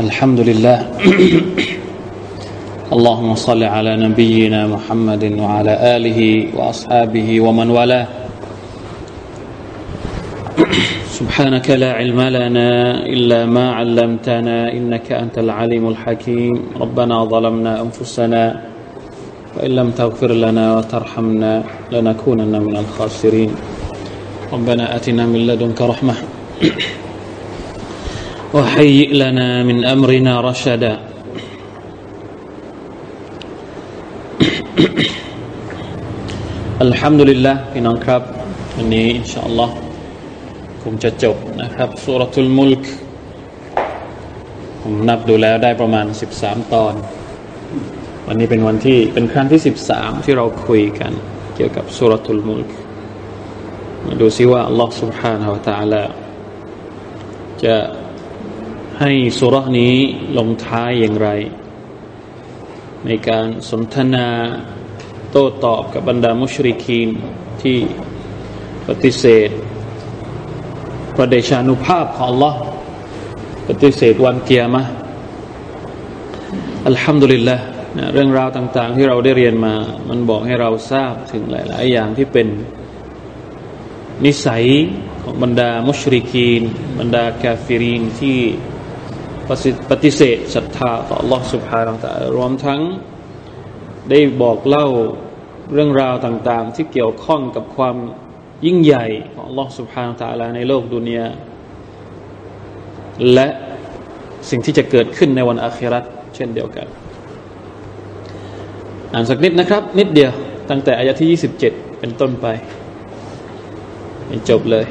الحمد لله اللهم صل على نبينا محمد وعلى آله وأصحابه ومن والاه. سبحانك لا علم لنا إلا ما علمتنا إنك أنت العليم الحكيم. ربنا ظلمنا أنفسنا وإن لم تغفر لنا وترحمنا لنكونن من الخاسرين. ربنا آتنا من لدنك رحمة. وهيئ لنا من أمرنا رشدا الحمد لله พี่น้องครับวันนี้อินชาอัลลอฮ์คงจะจบนะครับสุรทุลมุลกผมนับดูแล้วได้ประมาณ 13 ตอน วันนี้เป็นวันที่เป็นครั้งที่ 13 ที่เราคุยกัน เกี่ยวกับสุรทุลมุลกมาดูซิว่าอัลลอฮ์ سبحانه และ تعالى จะ ให้สุรนี้ลงท้ายอย่างไร ในการสนทนาโต้ตอบกับบรรดามุชริกีนที่ปฏิเสธประเดชานุภาพของ Allah ปฏิเสธวันเกียรมะอัลฮัมดุลิลละนะเรื่องราวต่าง ๆ ที่เราได้เรียนมา มันบอกให้เราทราบถึงหลาย ๆ อย่างที่เป็นนิสัยของบรรดามุชริกีน บรรดากาฟิรีนที่ ปฏิเสธศรัทธาต่อ Allah سبحانه และ تعالى รวมทั้งได้บอกเล่าเรื่องราวต่าง ๆ ที่เกี่ยวข้องกับความยิ่งใหญ่ของ Allah سبحانه และ تعالى ในโลกดุนยาและสิ่งที่จะเกิดขึ้นในวันอาคิรัตเช่นเดียวกัน อ่านสักนิดนะครับ นิดเดียว ตั้งแต่อายะที่ 27 เป็นต้นไปจบเลย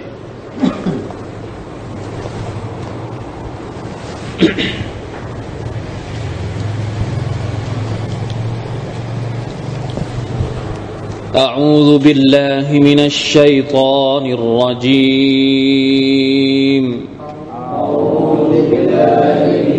أعوذ بالله من الشيطان الرجيم. أعوذ بالله من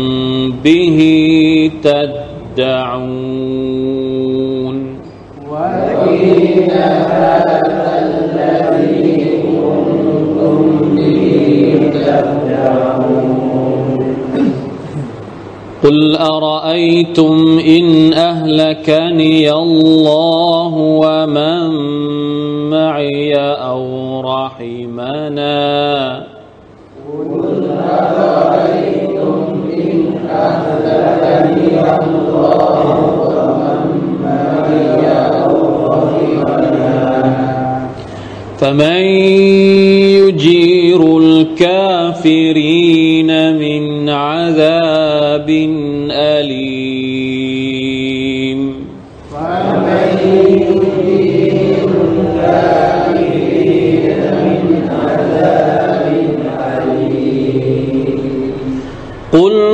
به تدعون. وقيل هذا الذي كنتم به تدعون قل أرأيتم إن أهلكني الله ومن معي أو رحمنا؟ قل أرأيتم فمن يجير الكافرين من عذاب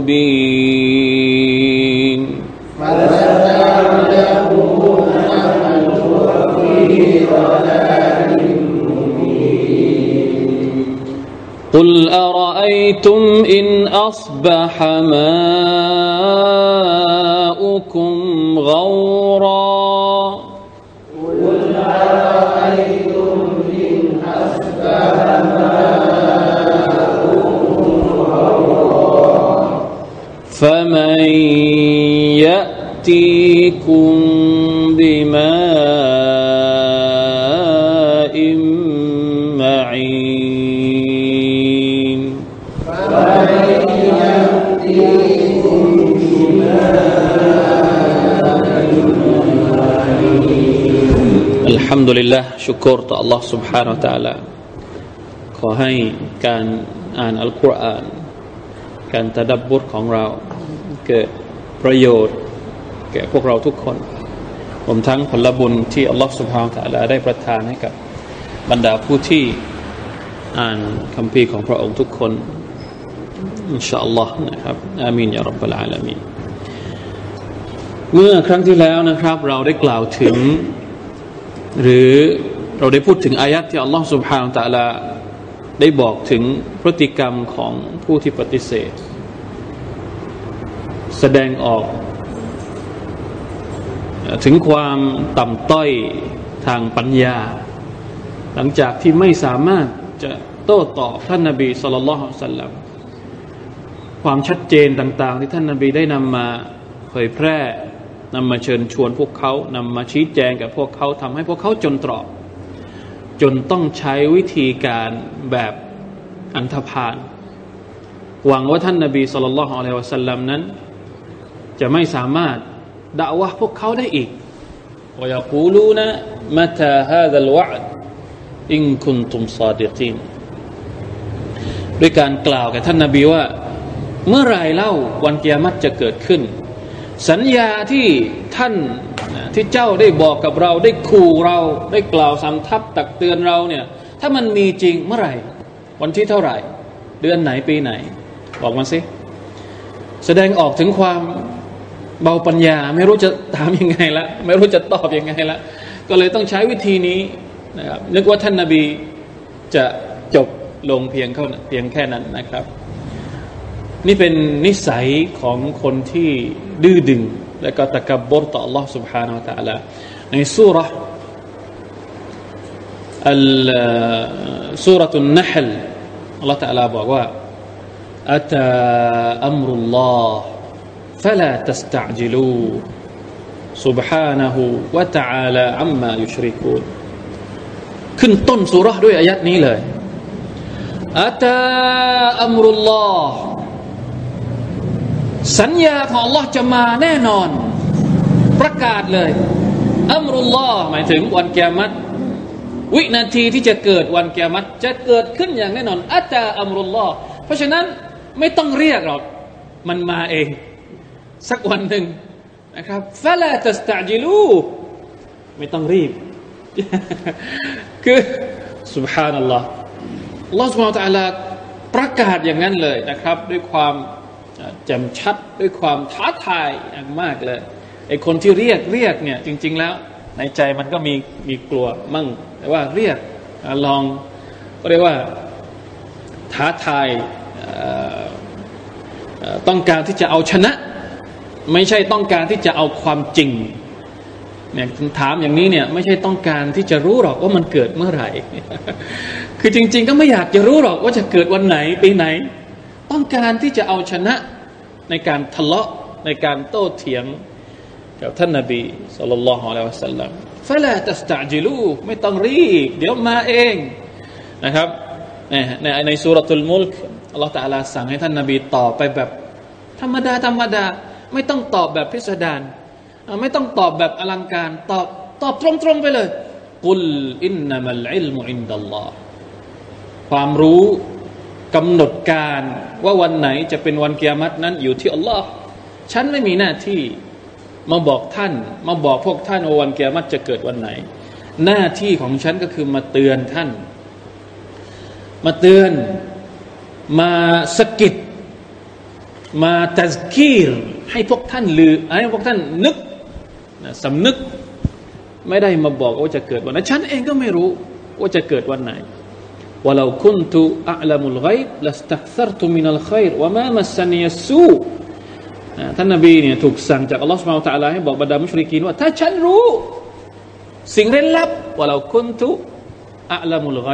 مبين في ضلال مبين قل أرأيتم إن أصبح ماؤكم غورا؟ عليكم بماء معين. الحمد لله شكر الله سبحانه وتعالى خواهي كان عن القرآن كان تدبر ของเราเกิดประโยช แก่พวกเราทุกคนรวมทั้งผลบุญที่อัลลอฮฺสุบฮานตะลาได้ประทานให้กับบรรดาผู้ที่อ่านคำพีของพระองค์ทุกคนอินชาอัลลอฮ์นะครับอามีนยารับบลอาลามีเมื่อครั้งที่แล้วนะครับ เราได้กล่าวถึง หรือเราได้พูดถึงอายัดที่อัลลอฮ์สุบฮานตะลาได้บอกถึงพฤติกรรมของผู้ที่ปฏิเสธ แสดงออก ถึงความต่ำต้อยทางปัญญา หลังจากที่ไม่สามารถจะโต้ตอบท่านนาบีสุลต่านสัลลัมความชัดเจนต่าง ๆ ที่ท่านนาบีได้นำมาเผยแพร่นำมาเชิญชวนพวกเขานำมาชี้แจงกับพวกเขาทำให้พวกเขาจนตรอกจนต้องใช้วิธีการแบบอันธพาลหวังว่าท่านนาบีสุลต่านละฮ์อะลัยวะสัลลัมนั้น จะไม่สามารถ ด่าวะพวกเขาได้อีกวากูลูนะมตาฮาดัลวะอินคุนตุมซาดิกีนด้วยการกล่าวกับท่านนาบีว่า เมื่อไรเล่าวันเกียรติจะเกิดขึ้น สัญญาที่ท่านที่เจ้าได้บอกกับเราได้ขู่เราได้กล่าวสำทับตักเตือนเราเนี่ยถ้ามันมีจริงเมื่อไหร่ วันที่เท่าไหร่ เดือนไหนปีไหน บอกมาสิ แสดงออกถึงความ เบาปัญญา ไม่รู้จะถามยังไงละไม่รู้จะตอบยังไงละก็เลยต้องใช้วิธีนี้นะครับนึกว่าท่านนาบีจะจบลงเพียงเขาเพียงแค่นั้นนะครับ นี่เป็นนิสัยของคนที่ดื้อดึงและก็ตะกบบรต่อ Allah سبحانه และ تعالى ในสุรอัลสุรตุนนัฮล Allah تعالى บอกว่า أتى أمر الله فلا تستعجلوه سبحانه وتعالى عما يشركون ขึ้นต้นสุรด้วยอายัดนี้เลยอัตาอัมรุลลอฮ์สัญญาของ Allah จะมาแน่นอน ประกาศเลยอัมรุลลอฮ์หมายถึงวันแกมัตวินาทีที่จะเกิดวันแกมัตจะเกิดขึ้นอย่างแน่นอนอัตาอัมรุลลอฮ์เพราะฉะนั้นไม่ต้องเรียกหรอกมันมาเอง สักวันหนึ่งนะครับฟะลาตัสตะจิลูไม่ต้องรีบ คือสุบฮานัลลอฮ์ลอสุาตะลาประกาศอย่างนั้นเลยนะครับ ด้วยความแจ่มชัดด้วยความท้าทายอย่างมากเลยไอคนที่เรียกเรียกเนี่ยจริง ๆ แล้ว ในใจมันก็มีมีกลัวมั่ง แต่ว่าเรียกลองก็เรียกว่าท้าทายต้องการที่จะเอาชนะ ไม่ใช่ต้องการที่จะเอาความจริงเนี่ยถามอย่างนี้เนี่ยไม่ใช่ต้องการที่จะรู้หรอกว่ามันเกิดเมื่อไหร่ คือจริง ๆ ก็ไม่อยากจะรู้หรอกว่าจะเกิดวันไหนปีไหน ต้องการที่จะเอาชนะในการทะเลาะในการโต้เถียงกับท่านนาบีสุลต่านละฮ์อะลัยฮิวสัลลัมฟะลาตัสตะจิลูไม่ต้องรีบเดี๋ยวมาเองนะครับในในสุรทูลมุลกอัลลอฮฺตะลาสั่งให้ท่านนาบีตอบไปแบบ ธรรมดาธรรมดา ไม่ต้องตอบแบบพิสดารไม่ต้องตอบแบบอลังการ ตอบตอบตรงๆไปเลยกุลอินนามัลอิลมุอินดัลลอฮ์ความรู้กำหนดการว่าวันไหนจะเป็นวันเกียรตินั้นอยู่ที่อัลลอฮ์ฉันไม่มีหน้าที่มาบอกท่าน มาบอกพวกท่านว่าวันเกียรติจะเกิดวันไหน หน้าที่ของฉันก็คือมาเตือนท่าน มาเตือนมาสกิดมาตัสกีร ให้พวกท่านลือให้พวกท่านนึกสำนึกไม่ได้มาบอกว่าจะเกิดวันไหนฉันเองก็ไม่รู้ว่าจะเกิดวันไหน ولو كنت أعلم الغيب لاستكثرت من الخير وما مسني السوء ท่านนบีเนี่ยถูกสั่งจากอัลลอฮฺสุบไบร์ตะลาให้บอกบรรดามุชริกีนว่าถ้าฉันรู้ สิ่งเร้นลับว่าเราคุนตุอัลามุลไก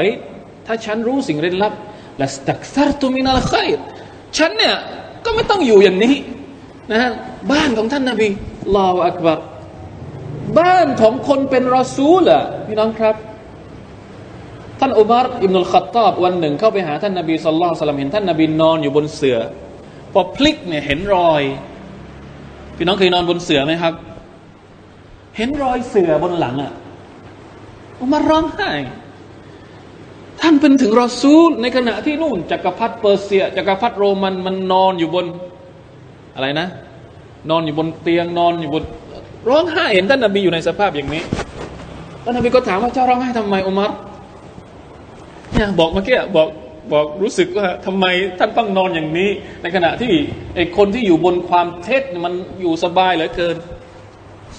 ถ้าฉันรู้สิ่งเร้นลับละสตักซารตุมินัลขัยฉันเนี่ยก็ไม่ต้องอยู่อย่างนี้ นะฮะบ้านของท่านนบีลาวอักบารบ้านของคนเป็นรอซูลอะพี่น้องครับ ท่านอุมารอิบนุลขัตตอบวันหนึ่งเข้าไปหาท่านนบีสุลต่านเห็นท่านนบีนอนอยู่บนเสือ พอพลิกเนี่ยเห็นรอย พี่น้องเคยนอนบนเสือไหมครับ เห็นรอยเสือบนหลังอะ่ะอุมัรร้องไห้ท่านเป็นถึงรอซูลในขณะที่นู่นจักรพรรดิเปอร์เซียจักรพรรดิโรมันมันนอนอยู่บน อะไรนะ นอนอยู่บนเตียงนอนอยู่บนร้องไห้เห็นท่านนบีอยู่ในสภาพอย่างนี้ท่านนบีก็ถามว่าเจ้าร้องไห้ทำไมอุมัรเนี่ยบอกเมื่อกี้บอกบอกรู้สึกว่าทำไมท่านต้องนอนอย่างนี้ ในขณะที่ไอ้คนที่อยู่บนความเท็จมันอยู่สบายเหลือเกิน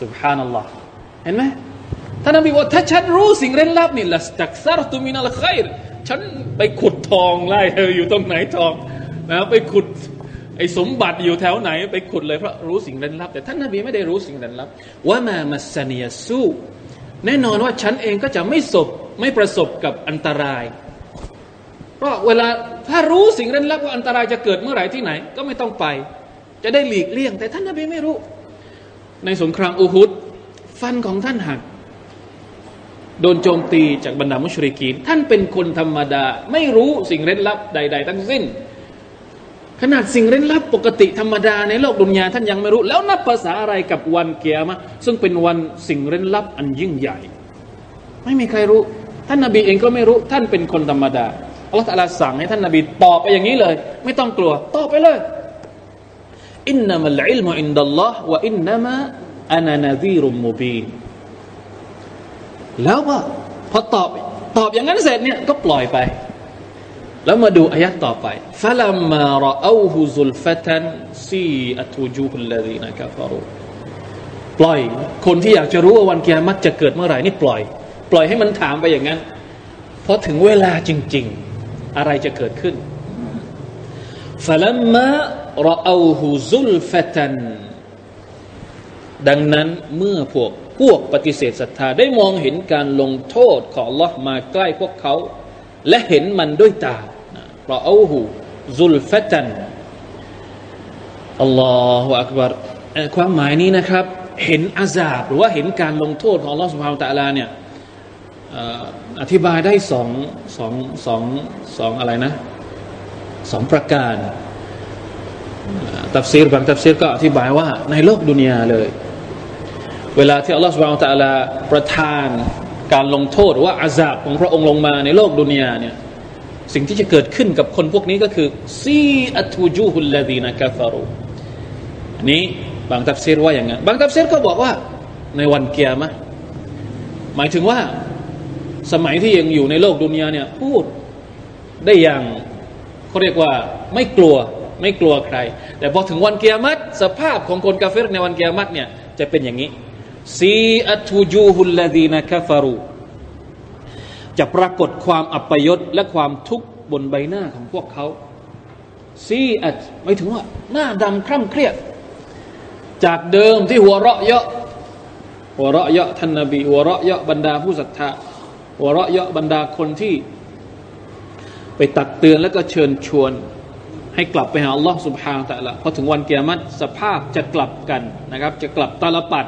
สุบฮานัลลอฮ์เห็นไหมท่านนบีบอกถ้าฉันรู้สิ่งเร้นลับนี่ละจักซารตุมินัลไครฉันไปขุดทองไล่เธออยู่ตรงไหนทองนะไปขุด ไอ้สมบัติอยู่แถวไหนไปขุดเลยเพราะรู้สิ่งเร้นลับ แต่ท่านนบีไม่ได้รู้สิ่งเร้นลับว่ามามัสเนียสู้แน่นอนว่าฉันเองก็จะไม่สบไม่ประสบกับอันตราย เพราะเวลาถ้ารู้สิ่งเร้นลับว่าอันตรายจะเกิดเมื่อไหร่ที่ไหน ก็ไม่ต้องไป จะได้หลีกเลี่ยง แต่ท่านนบีไม่รู้ ในสงครามอูฮุดฟันของท่านหักโดนโจมตีจากบรรดามุชริกีน ท่านเป็นคนธรรมดา ไม่รู้สิ่งเร้นลับใด ๆ ทั้งสิ้น ขนาดสิ่งเร้นลับปกติธรรมดาในโลกดุนยาท่านยังไม่รู้ แล้วนับภาษาอะไรกับวันเกียรมะซึ่งเป็นวันสิ่งเร้นลับอันยิ่งใหญ่ ไม่มีใครรู้ ท่านนาบีเองก็ไม่รู้ท่านเป็นคนธรรมดาอัลลอฮฺลาสั่งให้ท่านนาบีตอบไปอย่างนี้เลย ไม่ต้องกลัวตอบไปเลยอินนามัลอิลมุอินดัลลอฮ์วะอินนามะอานานาซีรุมมบีนแล้วว่าพอตอบตอบอย่างนั้นเสร็จเนี่ยก็ปล่อยไป แล้วมาดูอายะต่อไปฟะลัมมารออูฮุซุลฟะตันซีอัตุจูฮุลลดีนะกาฟารูปล่อย คนที่อยากจะรู้ว่าวันกิยามัตจะเกิดเมื่อไหร่นี่ปล่อย ปล่อยให้มันถามไปอย่างนั้นพอถึงเวลาจริง ๆ อะไรจะเกิดขึ้นฟะลัมมารออูฮุซุลฟะตันดังนั้นเมื่อพวกพวกปฏิเสธศรัทธาได้มองเห็นการลงโทษของ Allah มาใกล้พวกเขา และเห็นมันด้วยตา ราะเอาหูซุลฟตันอัลลอฮฺอักบารความหมายนี้นะครับ เห็นอาซาบ หรือว่าเห็นการลงโทษของ Allah สุบฮานตะลาเนี่ยอธิบายได้สองสองสองสองอะไรนะสองประการตัฟซีรบางตัฟซีรก็อธิบายว่าในโลกดุนยาเลย เวลาที่อัลลอฮฺสุบานตะลาประทานการลงโทษว่าอาซาบของพระองค์ลงมาในโลกดุนยาเนี่ย สิ่งที่จะเกิดขึ้นกับคนพวกนี้ก็คือซีอัตูจูฮุลลดีนะกาฟารูนี้บางตัฟซีรว่าอย่างนั้นบางตัฟซีรก็บอกว่า ในวันเกียร์มะหมายถึงว่าสมัยที่ยังอยู่ในโลกดุนยาเนี่ยพูดได้อย่างเขาเรียกว่าไม่กลัวไม่กลัวใคร แต่พอถึงวันเกียรติสภาพของคนกาเฟรในวันเกียรติเนี่ยจะเป็นอย่างนี้ซีอัตูจูฮุลลดีนะคาฟารู จะปรากฏความอัปยศและความทุกข์บนใบหน้าของพวกเขาซีอัตไม่ถึงว่า หน้าดำคร่ำเครียด จากเดิมที่หัวเราะเยาะหัวเราะเยาะท่านนบีหัวเราะเยาะบรรดาผู้ศรัทธาหัวเราะเยาะบรรดาคนที่ ไปตักเตือนแล้วก็เชิญชวน ให้กลับไปหาอัลลอฮ์สุบฮานตะละพอถึงวันเกียรติสภาพจะกลับกันนะครับ จะกลับตาลปัด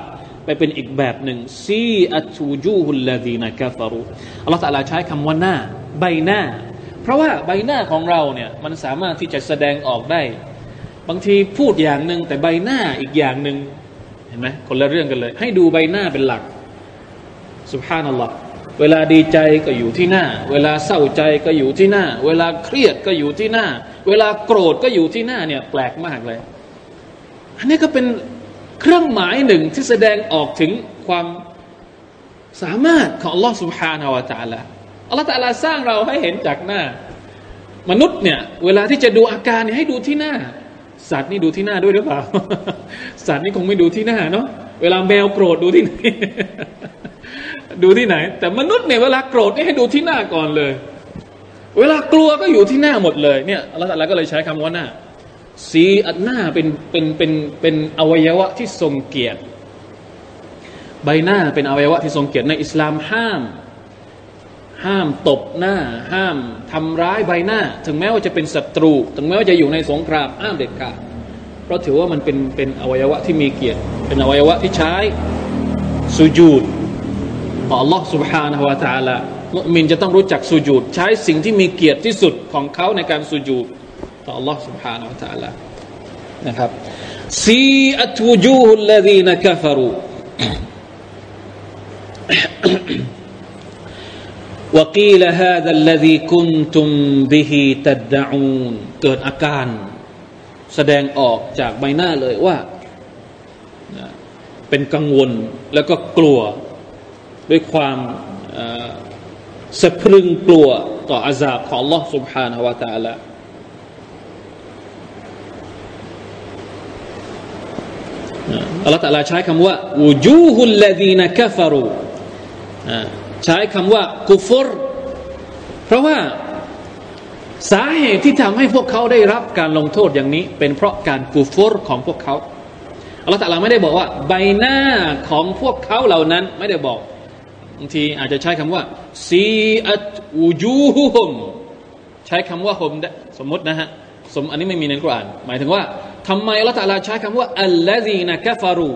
ไปเป็นอีกแบบหนึ่งซีอัตูจูฮุลลาดีนะกาฟารุอัลลอฮฺตะลาใช้คำว่าหน้า ใบหน้า เพราะว่าใบหน้าของเราเนี่ยมันสามารถที่จะแสดงออกได้ บางทีพูดอย่างหนึ่งแต่ใบหน้าอีกอย่างหนึ่งเห็นไหมคนละเรื่องกันเลย ให้ดูใบหน้าเป็นหลักสุภานัลลอฮ์เวลาดีใจก็อยู่ที่หน้า เวลาเศร้าใจก็อยู่ที่หน้า เวลาเครียดก็อยู่ที่หน้า เวลาโกรธก็อยู่ที่หน้าเนี่ยแปลกมากเลย อันนี้ก็เป็น เครื่องหมายหนึ่งที่แสดงออกถึงความสามารถของ Allah سبحانه และ تعالى Allah تعالى สร้างเราให้เห็นจากหน้า มนุษย์เนี่ยเวลาที่จะดูอาการให้ดูที่หน้า สัตว์นี่ดูที่หน้าด้วยหรือเปล่า สัตว์นี่คงไม่ดูที่หน้าเนาะเวลาแมวโกรธดูที่ไหน ดูที่ไหน แต่มนุษย์เนี่ยเวลาโกรธนี่ให้ดูที่หน้าก่อนเลย เวลากลัวก็อยู่ที่หน้าหมดเลยเนี่ยอัลลอฮฺก็เลยใช้คำว่าหน้า สีอันหน้าเป็นเป็นเป็นเป็นอวัยวะที่ทรงเกียรติ ใบหน้าเป็นอวัยวะที่ทรงเกียรติในอิสลามห้าม ห้ามตบหน้า ห้ามทำร้ายใบหน้า ถึงแม้ว่าจะเป็นศัตรู ถึงแม้ว่าจะอยู่ในสงครามห้ามเด็ดขาดเพราะถือว่ามันเป็นเป็นอวัยวะที่มีเกียรติ เป็นอวัยวะที่ใช้สุญูดต่อ Allah سبحانه และ تعالى มุมินจะต้องรู้จักสุญูดใช้สิ่งที่มีเกียรติที่สุดของเขาในการสุญูด ต่อ Allah سبحانه และ تعالى นะครับซีอัตวูจูฮุลลดีนกัฟรู وقيل هذا الذي كنتم به تدعون เกิดอาการ แสดงออกจากใบหน้าเลยว่า เป็นกังวลแล้วก็กลัว ด้วยความสะพรึงกลัว ต่ออาซาบของ Allah سبحانه และ تعالى อัลลอฮฺตะลาใช้คำว่าวูจูฮุลลดีนกัฟรูใช้คำว่ากุฟรเพราะว่าสาเหตุที่ทำให้พวกเขาได้รับการลงโทษอย่างนี้ เป็นเพราะการกุฟรของพวกเขาอัลลอฮฺตะลาไม่ได้บอกว่า ใบหน้าของพวกเขาเหล่านั้นไม่ได้บอกบางทีอาจจะใช้คำว่าซีอัตอูจูฮุมใช้คำว่าฮุมสมมตินะฮะสมอันนี้ไม่มีในกุรอานหมายถึงว่า ทำไมละตาลาใช้คำว่าอัลลซีนะกฟารู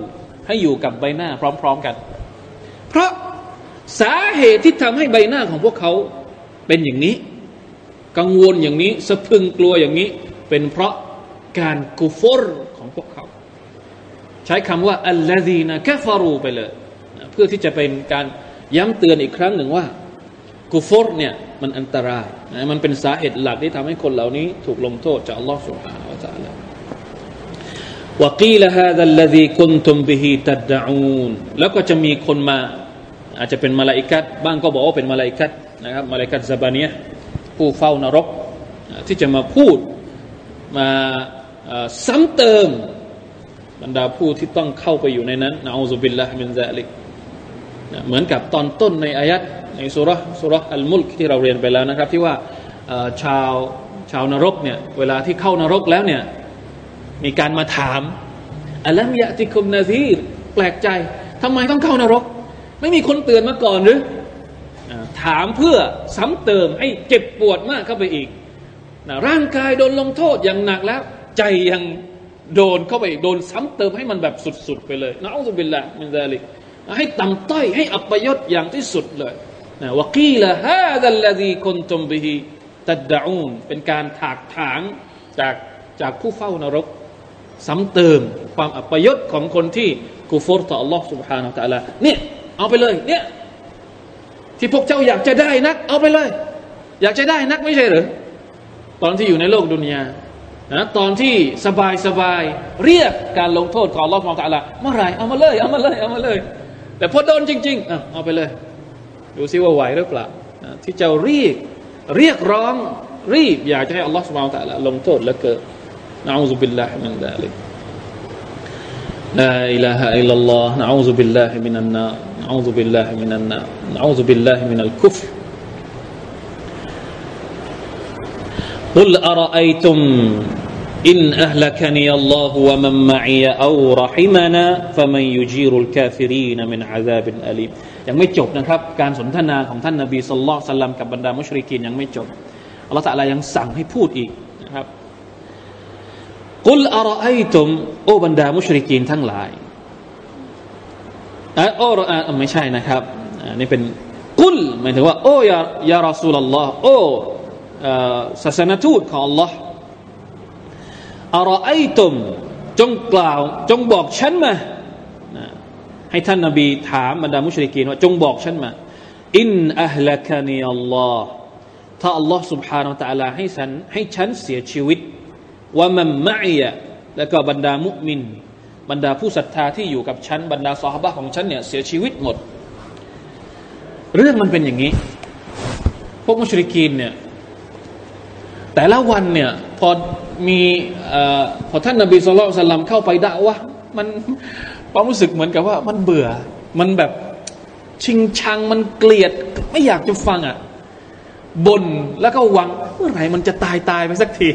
ให้อยู่กับใบหน้าพร้อม ๆกัน เพราะสาเหตุที่ทำให้ใบหน้าของพวกเขาเป็นอย่างนี้ กังวลอย่างนี้สะพึงกลัวอย่างนี้ เป็นเพราะการกุฟรของพวกเขา ใช้คำว่าอัลลซีนะกฟารูไปเลย เพื่อที่จะเป็นการย้ำเตือนอีกครั้งหนึ่งว่ากุฟรเนี่ยมันอันตรายนะมันเป็นสาเหตุหลักที่ทำให้คนเหล่านี้ถูกลงโทษจากอัลลอฮฺสุบฮาน วกีลฮาดัลลดีคุนตุมบิฮิตัดดะอูนแล้วก็จะมีคนมา อาจจะเป็นมาลาอิกัดบ้างก็บอกว่าเป็นมาลาอิกัดนะครับมาลาอิกะฮ์ซาบานียะฮ์ผู้เฝ้านรก ที่จะมาพูดมาซ้ำเติมบรรดาผู้ที่ต้องเข้าไปอยู่ในนั้นนะنعوذ بالله من ذلكเหมือนกับตอนต้นในอายะฮ์ในซูเราะฮ์ซูเราะฮ์อัลมุลก์ที่เราเรียนไปแล้วนะครับ ที่ว่าชาวชาวนรกเนี่ยเวลาที่เข้านรกแล้วเนี่ย มีการมาถามألم يأتكم نذيرแปลกใจทำไมต้องเข้านรก ไม่มีคนเตือนมาก่อนหรือถามเพื่อซ้ำเติมให้เจ็บปวดมากเข้าไปอีกนะร่างกายโดนลงโทษอย่างหนักแล้ว ใจยังโดนเข้าไปโดนซ้ำเติมให้มันแบบสุดๆไปเลยนะอัลลอฮฺบิลละมินซาลิกให้ต่ำต้อยให้อัปยศอย่างที่สุดเลยนะวกีละฮาดัลลดีคนตุมบิฮิตัดดาอูนเป็นการถากถางจากจากผู้เฝ้านรก ซ้ำเติมความอัปยศของคนที่กูฟอร์ต่อ Allah سبحانه และ تعالى เนี่ยเอาไปเลยเนี่ยที่พวกเจ้าอยากจะได้นัก เอาไปเลย อยากจะได้นักไม่ใช่หรือตอนที่อยู่ในโลกดุนยานะตอนที่สบายสบายเรียกการลงโทษของ Allah سبحانه และ تعالى เมื่อไรเอามาเลยเอามาเลยเอามาเลย แต่พอโดนจริงๆเอาไปเลย ดูซิว่าไหวหรือเปล่าที่จะเรียกเรียกร้องรีบอยากจะให้ Allah سبحانه และ تعالى ลงโทษแล้วเกิด نعوذ بالله من ذلك لا إله إلا الله نعوذ بالله من النار نعوذ بالله من النار نعوذ بالله من الكفر قل أرأيتم إن أهلكني الله ومن معي أو رحمنا فمن يجير الكافرين من عذاب أليم ยังไม่จบนะครับการสนทนาของท่านนบีสุลต่านสัลลัมกับบรรดามุชริกีนยังไม่จบอัลลอฮฺตะลายังสั่งให้พูดอีกนะครับ กุลอารไอตุมโอบรรดามุชริกีนทั้งหลายอ่ะโอ้ไม่ใช่นะครับนี่เป็นกุลหมายถึงว่าโอ้ยายารอสูลลอฮ์โอ้ศาสนทูตของ Allah อารไอตุมจงกล่าวจงบอกฉันมาให้ท่านนบีถามบรรดามุชริกีนว่าจงบอกฉันมาอินอัลละคานีอัลลอฮ์ถ้า Allah سبحانه และ تعالى ให้ฉันให้ฉันเสียชีวิต ว่ามันมะอียะแล้วก็บรรดามุมิน บรรดาผู้ศรัทธาที่อยู่กับฉันบรรดาสหบะของฉันเนี่ยเสียชีวิตหมด เรื่องมันเป็นอย่างนี้ พวกมุชริกีนเนี่ยแต่ละวันเนี่ยพอมีอพอท่านนบีสุลต่านเข้าไปด่าวะมันความรู้สึกเหมือนกับว่ามันเบื่อ มันแบบชิงชังมันเกลียดไม่อยากจะฟังอะ บนแล้วก็หวัง เมื่อไหร่มันจะตายตายไปสักที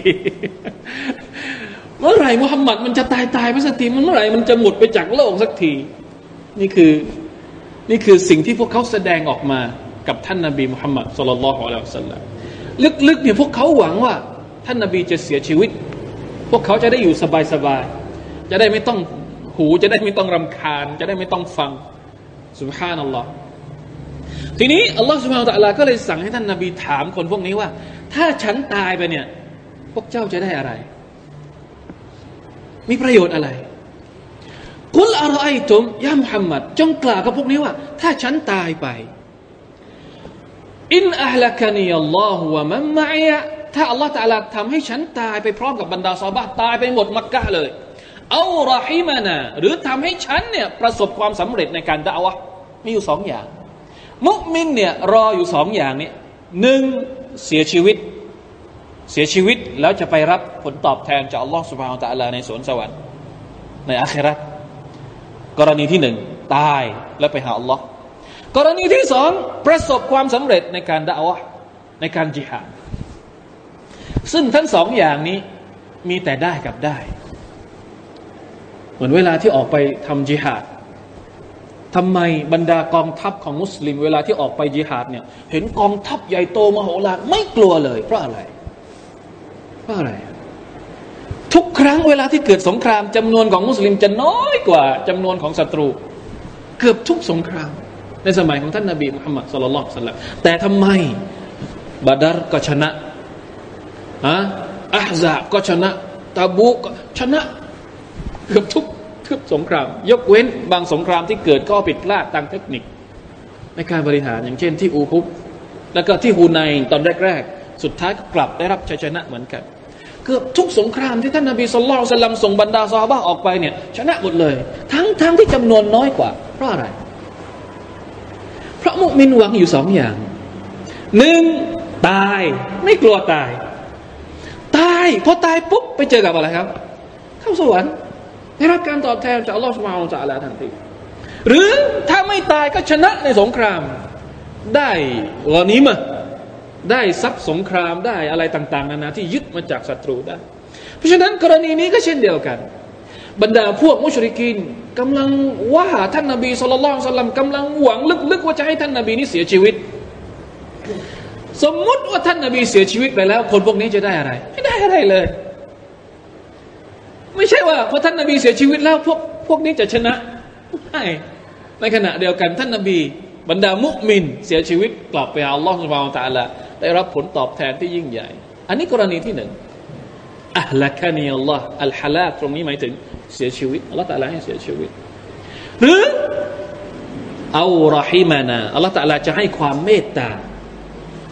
เมื่อไหร่มุฮัมมัดมันจะตายตายไปสักทีมันเมื่อไหร่มันจะหมดไปจากโลกสักที นี่คือนี่คือสิ่งที่พวกเขาแสดงออกมากับท่านนาบีมุฮัมมัดสุลลัลลอฮุอะลัยฮิสัลลัมลึกๆเนี่ยพวกเขาหวังว่า ท่านนาบีจะเสียชีวิต พวกเขาจะได้อยู่สบายๆจะได้ไม่ต้องหูจะได้ไม่ต้องรำคาญ จะได้ไม่ต้องฟังสุบฮานัลลอฮ์ ทีนี้อัลลอฮฺสุบฮานตะลาก็เลยสั่งให้ท่านนาบีถามคนพวกนี้ว่า ถ้าฉันตายไปเนี่ย พวกเจ้าจะได้อะไร มีประโยชน์อะไรกุลอารไอตุมยามุฮัมมัดจงกล่าวกับพวกนี้ว่า ถ้าฉันตายไป อินอัลลกานีอัลลอฮฺวะมัมมะยะถ้าอัลลอฮฺตะลาทำให้ฉันตายไปพร้อมกับบรรดาซาบะตายไปหมดมักกะเลยเอารอฮิมานาหรือทำให้ฉันเนี่ยประสบความสำเร็จในการด่าวะมีอยู่สองอย่าง มุมินเนี่ยรออยู่สองอย่างนี้หนึ่งเสียชีวิต เสียชีวิตแล้วจะไปรับผลตอบแทนจากอัลลอฮฺสุบฮานตะลาในสวนสวรรค์ในอาคราตกรณีที่หนึ่งตายแล้วไปหาอัลลอฮ์กรณีที่สองประสบความสำเร็จในการด่าวะในการจิฮาดซึ่งทั้งสองอย่างนี้มีแต่ได้กับได้ เหมือนเวลาที่ออกไปทำจิฮาด ทำไมบรรดากองทัพของมุสลิมเวลาที่ออกไปจิฮาดเนี่ย เห็นกองทัพใหญ่โตมโหฬารไม่กลัวเลย เพราะอะไร เพราะอะไร ทุกครั้งเวลาที่เกิดสงครามจำนวนของมุสลิมจะน้อยกว่าจำนวนของศัตรู เกือบทุกสงคราม ในสมัยของท่านนาบีมุฮัมมัดصلى الله عليه وسلمแต่ทำไมบาดาร์ก็ชนะอะอัฮซาก็ชนะตาบูก็ชนะ เกือบทุก ทุกสงคราม ยกเว้นบางสงครามที่เกิดก็ผิดพลาดทางเทคนิค ในการบริหารอย่างเช่นที่อูฮุดแล้วก็ที่ฮูไนตอนแรก ๆ สุดท้ายก็กลับได้รับชัยชนะเหมือนกันเกือบทุกสงครามที่ท่านนาบีصلى الله عليه وسلمส่งบรรดาซอฮาบะออกไปเนี่ยชนะหมดเลย ทั้งทั้งที่จำนวนน้อยกว่า เพราะอะไร เพราะมุมินหวังอยู่สองอย่างหนึ่งตายไม่กลัวตาย ตายพอตายปุ๊บไปเจอกับอะไรครับ เข้าสวรรค์ ได้รับการตอบแทนจากอัลลอฮฺสุบฮานาอัลลอฮฺทันทีหรือถ้าไม่ตายก็ชนะในสงคราม ได้วอนี้มาได้ทรัพย์สงครามได้อะไรต่าง ๆ นานาที่ยึดมาจากศัตรูได้ เพราะฉะนั้นกรณีนี้ก็เช่นเดียวกัน บรรดาพวกมุชริกินกำลังว่าท่านนาบีสุลต่านสัลลัมกำลังหวังลึกๆว่าจะให้ท่านนาบีนี้เสียชีวิต สมมุติว่าท่านนาบีเสียชีวิตไปแล้ว คนพวกนี้จะได้อะไร ไม่ได้อะไรเลย ไม่ใช่ว่าพอท่านนาบีเสียชีวิตแล้วพวกพวกนี้จะชนะไม่ในขณะเดียวกันท่านนาบี บรรดามุมินเสียชีวิตกลับไปหาอัลลอฮฺสุบานตะละได้รับผลตอบแทนที่ยิ่งใหญ่ อันนี้กรณีที่หนึ่งอัลละคานีอัลลอฮ์อัลฮะลาตรงนี้หมายถึงเสียชีวิตอัลลอฮฺตะลาให้เสียชีวิต หรือเอารหิมานาอัลลอฮฺตะลาจะให้ความเมตตา